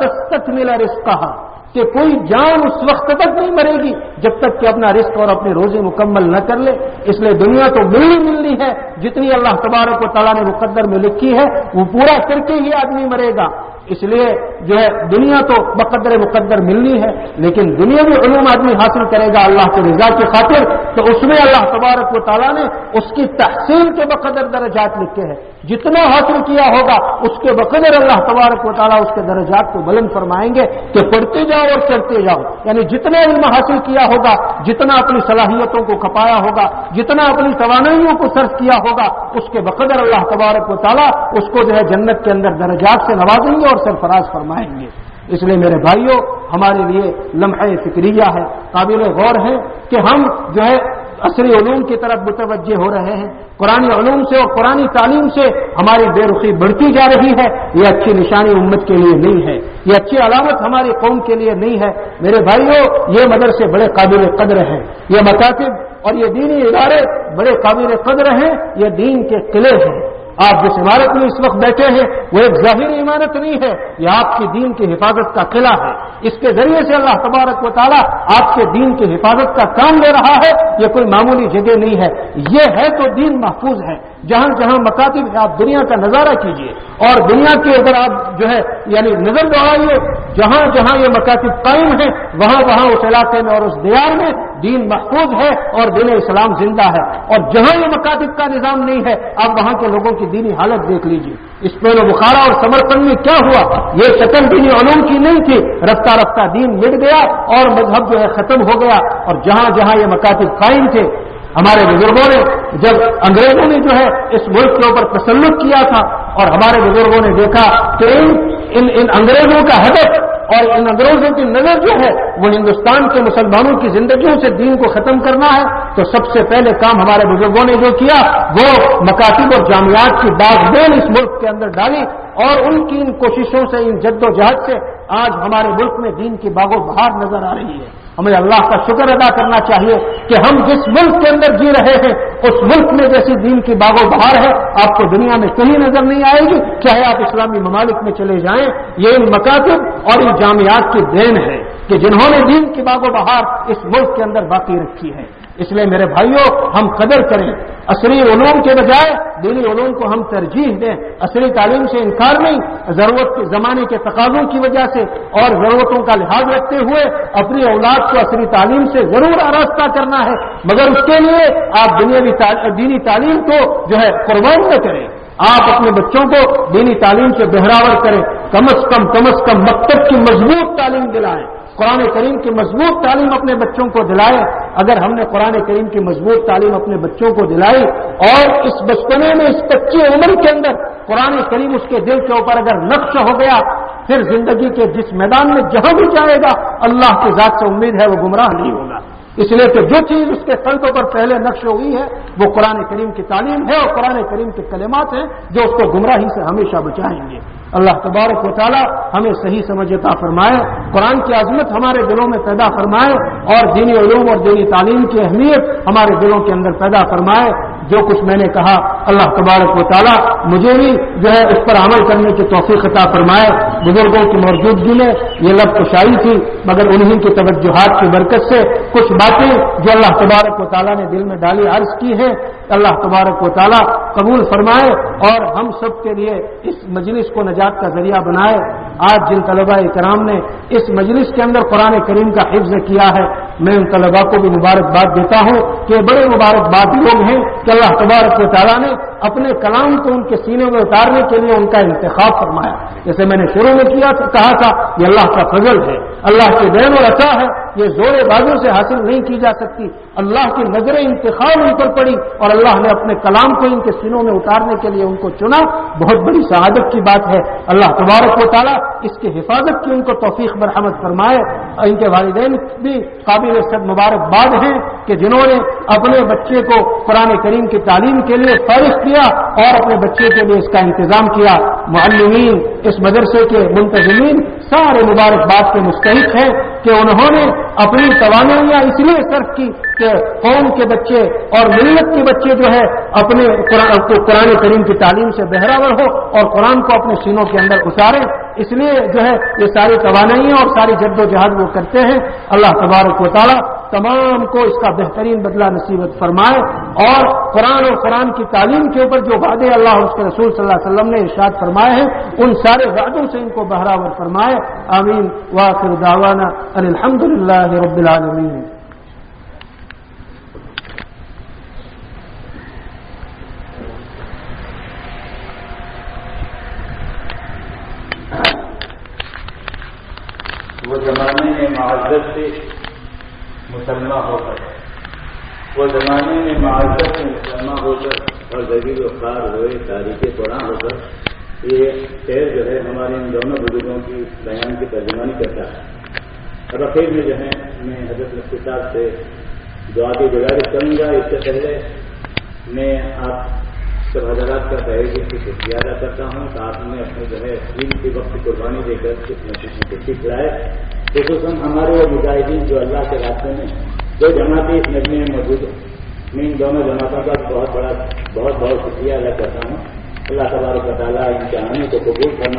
تستک ملا رسکا کہ کوئی جان اس وقت تک نہیں مرے گی جب تک کہ اپنا رزق اور اپنی روزی مکمل نہ کر لے۔ اس لیے دنیا تو ملنی ملنی ہے۔ جتنی اللہ تبارک و تعالیٰ نے مقدر میں لکھی ہے، وہ پورا کر کے ہی آدمی مرے گا۔ اس لیے جو ہے دنیا تو بقدر مقدر ملنی ہے، لیکن دنیا میں علوم آدمی حاصل کرے گا اللہ کے رضا کی خاطر، تو اس میں اللہ تبارک و تعالیٰ نے اس کی تحصیل کے بقدر درجات لکھے ہیں۔ جتنا حاصل کیا ہوگا، اس کے بقدر اللہ تبارک و تعالیٰ اس کے درجات کو بلند فرمائیں گے کہ پڑھتے جاؤ اور چڑھتے جاؤ۔ یعنی جتنا علم حاصل کیا ہوگا، جتنا اپنی صلاحیتوں کو کھپایا ہوگا، جتنا اپنی توانائیوں کو سرچ کیا ہوگا، اس کے بقدر اللہ تبارک و تعالیٰ اس کو جو ہے جنت کے اندر درجات سے نوازیں گے اور سرفراز فرمائیں گے۔ اس لیے میرے بھائیوں ہمارے لیے لمحہ فکریہ ہے، قابل غور ہے کہ ہم جو ہے عصری علوم کی طرف متوجہ ہو رہے ہیں۔ قرآن علوم سے اور قرآن تعلیم سے ہماری بے رخی بڑھتی جا رہی ہے۔ یہ اچھی نشانی امت کے لیے نہیں ہے۔ یہ اچھی علامت ہماری قوم کے لیے نہیں ہے۔ میرے بھائیوں یہ مدرسے بڑے قابل قدر ہیں۔ یہ مکاتب اور یہ دینی ادارے بڑے قابل قدر ہیں۔ یہ دین کے قلعے ہیں۔ آپ جس عمارت میں اس وقت بیٹھے ہیں، وہ ایک ظاہری عمارت نہیں ہے، یہ آپ کی دین کی حفاظت کا قلعہ ہے۔ اس کے ذریعے سے اللہ تبارک و تعالیٰ آپ کے دین کی حفاظت کا کام لے رہا ہے، یہ کوئی معمولی جگہ نہیں ہے۔ یہ ہے تو دین محفوظ ہے۔ جہاں جہاں مکاتب ہے، آپ دنیا کا نظارہ کیجیے۔ اور دنیا کے اگر آپ جو ہے یعنی نظر دوڑائیے جہاں جہاں یہ مکاتب قائم ہیں، وہاں وہاں اس علاقے میں اور اس دیار میں دین محفوظ ہے اور دین اسلام زندہ ہے اور جہاں یہ مکاتب کا نظام نہیں ہے اب وہاں کے لوگوں کی دینی حالت دیکھ لیجیے اس پہلو بخارا اور سمرپن میں کیا ہوا؟ یہ شکل دینی علوم کی نہیں تھی۔ رفتہ رفتہ دین مٹ گیا اور مذہب جو ہے ختم ہو گیا اور جہاں جہاں یہ مکاتب قائم تھے۔ ہمارے بزرگوں نے جب انگریزوں نے جو ہے اس ملک کے اوپر تسلط کیا تھا اور ہمارے بزرگوں نے دیکھا کہ ان ان, ان انگریزوں کا ہدف اور ان انگریزوں کی نظر جو ہے وہ ہندوستان کے مسلمانوں کی زندگیوں سے دین کو ختم کرنا ہے۔ تو سب سے پہلے کام ہمارے بزرگوں نے جو کیا، وہ مکاتب اور جامعات کی باغ دین اس ملک کے اندر ڈالی اور ان کی ان کوششوں سے، ان جد و جہد سے آج ہمارے ملک میں دین کی باغ و بہار نظر آ رہی ہے۔ ہمیں اللہ کا شکر ادا کرنا چاہیے کہ ہم جس ملک کے اندر جی رہے ہیں، اس ملک میں جیسی دین کی باغ و بہار ہے، آپ کو دنیا میں کہیں نظر نہیں آئے گی، چاہے آپ اسلامی ممالک میں چلے جائیں، یہ ان مکاتب اور ان جامعات کی دین ہے کہ جنہوں نے دین کی باغ و بہار اس ملک کے اندر باقی رکھی ہے۔ اس لیے میرے بھائیوں ہم قدر کریں۔ عصری علوم کے بجائے دینی علوم کو ہم ترجیح دیں۔ عصری تعلیم سے انکار نہیں، ضرورت کے زمانے کے تقاضوں کی وجہ سے اور ضرورتوں کا لحاظ رکھتے ہوئے اپنی اولاد کو عصری تعلیم سے ضرور آراستہ کرنا ہے۔ مگر اس کے لیے آپ دنیاوی دینی تعلیم کو جو ہے قربان نہ کریں۔ آپ اپنے بچوں کو دینی تعلیم سے بہراور کریں۔ کم از کم کم از کم مکتب کی مضبوط تعلیم دلائیں۔ قرآن کریم کی مضبوط تعلیم اپنے بچوں کو دلائے، اگر ہم نے قرآن کریم کی مضبوط تعلیم اپنے بچوں کو دلائی اور اس بچپنے میں اس کچی عمر کے اندر قرآن کریم اس کے دل کے اوپر اگر نقش ہو گیا، پھر زندگی کے جس میدان میں جہاں بھی جائے گا، اللہ کی ذات سے امید ہے وہ گمراہ نہیں ہوگا۔ اس لیے کہ جو چیز اس کے سڑکوں پر پہلے نقش ہوئی ہے، وہ قرآن کریم کی تعلیم ہے اور قرآن کریم کے کلمات ہیں جو اس کو گمراہی سے ہمیشہ بچائیں گے۔ اللہ تبارک و تعالیٰ ہمیں صحیح سمجھتا فرمائے، قرآن کی عظمت ہمارے دلوں میں پیدا فرمائے، اور دینی علوم اور دینی تعلیم کی اہمیت ہمارے دلوں کے اندر پیدا فرمائے۔ جو کچھ میں نے کہا، اللہ تبارک و تعالیٰ مجھے بھی جو ہے اس پر عمل کرنے کی توفیق عطا فرمائے۔ بزرگوں کی موجودگی میں یہ لب کشائی تھی، مگر انہیں کی توجہات کی برکت سے کچھ باتیں جو اللہ تبارک و تعالیٰ نے دل میں ڈالی عرض کی ہے اللہ تبارک و تعالیٰ قبول فرمائے اور ہم سب کے لیے اس مجلس کو نجات کا ذریعہ بنائے۔ آج جن طلباء کرام نے اس مجلس کے اندر قرآن کریم کا حفظ کیا ہے میں ان طلباء کو بھی مبارکباد دیتا ہوں کہ بڑے مبارکباد لوگ ہیں کہ اللہ تبارک و تعالیٰ نے اپنے کلام کو ان کے سینے میں اتارنے کے لیے ان کا انتخاب فرمایا۔ جیسے میں نے شروع میں کیا کہا تھا، یہ اللہ کا فضل ہے، اللہ کی دین اور اچھا ہے، یہ زور بازو سے حاصل نہیں کی جا سکتی۔ اللہ کی نظر انتخاب ان پر پڑی اور اللہ نے اپنے کلام کو ان کے سینوں میں اتارنے کے لیے ان کو چنا۔ بہت بڑی شہادت کی بات ہے۔ اللہ تبارک و تعالیٰ اس کی حفاظت کی ان کو توفیق برحمت فرمائے۔ ان کے والدین بھی قابل سب مبارکباد ہیں کہ جنہوں نے اپنے بچے کو قرآن کریم کی تعلیم کے لیے فارغ کیا اور اپنے بچے کے لیے اس کا انتظام کیا۔ معلمین، اس مدرسے کے منتظمین، سارے مبارکباد کے مستحق ہیں کہ انہوں نے اپنی توانائیاں اس لیے صرف کی کہ قوم کے بچے اور ملت کے بچے جو ہے اپنے قرآن کریم کی تعلیم سے بہراور ہو اور قرآن کو اپنے سینوں کے اندر اتارے۔ اس لیے جو ہے، یہ ساری توانائیاں اور ساری جد و جہاد وہ کرتے ہیں۔ اللہ تبارک و تعالیٰ تمام کو اس کا بہترین بدلہ نصیبت فرمائے اور قرآن اور قرآن کی تعلیم کے اوپر جو وعدے اللہ اس کے رسول صلی اللہ علیہ وسلم نے ارشاد فرمائے ہیں، ان سارے وعدوں سے ان کو بہراور فرمائے۔ آمین۔ واخر داوانا الحمد للہ رب العالمین۔ وہ زمانے میں معذرت سے مسلمان ہو کر وہ زمانے میں معذرت سے مسلمان ہو کر اور ذریع وقار ہوئے، تاریخ قرآن ہو کر یہ شعر جو ہے، ہمارے ان دونوں بزرگوں کی بیان کی ترجمانی کرتا ہے۔ اور اخیر میں جو ہے، میں حضرت مفتاب سے دعا کی گزارش کروں گا۔ اس سے پہلے میں آپ سب حضرات کا تحریر کی شکریہ ادا کرتا ہوں۔ کہ آپ نے اپنے جو ہے، دین کی وقت قربانی دے کر کچھ نہ کچھ خوشی کھلائے خصوصاً ہمارے وہ مجاہدین جو اللہ کے راستے میں جو جماعتیں اس نظمے میں موجود ہیں۔ میں ان دونوں جماعتوں کا بہت بڑا بہت بہت شکریہ ادا کرتا ہوں۔ اللہ تبارک تعالیٰ ان کے آنے کو قبول کرنا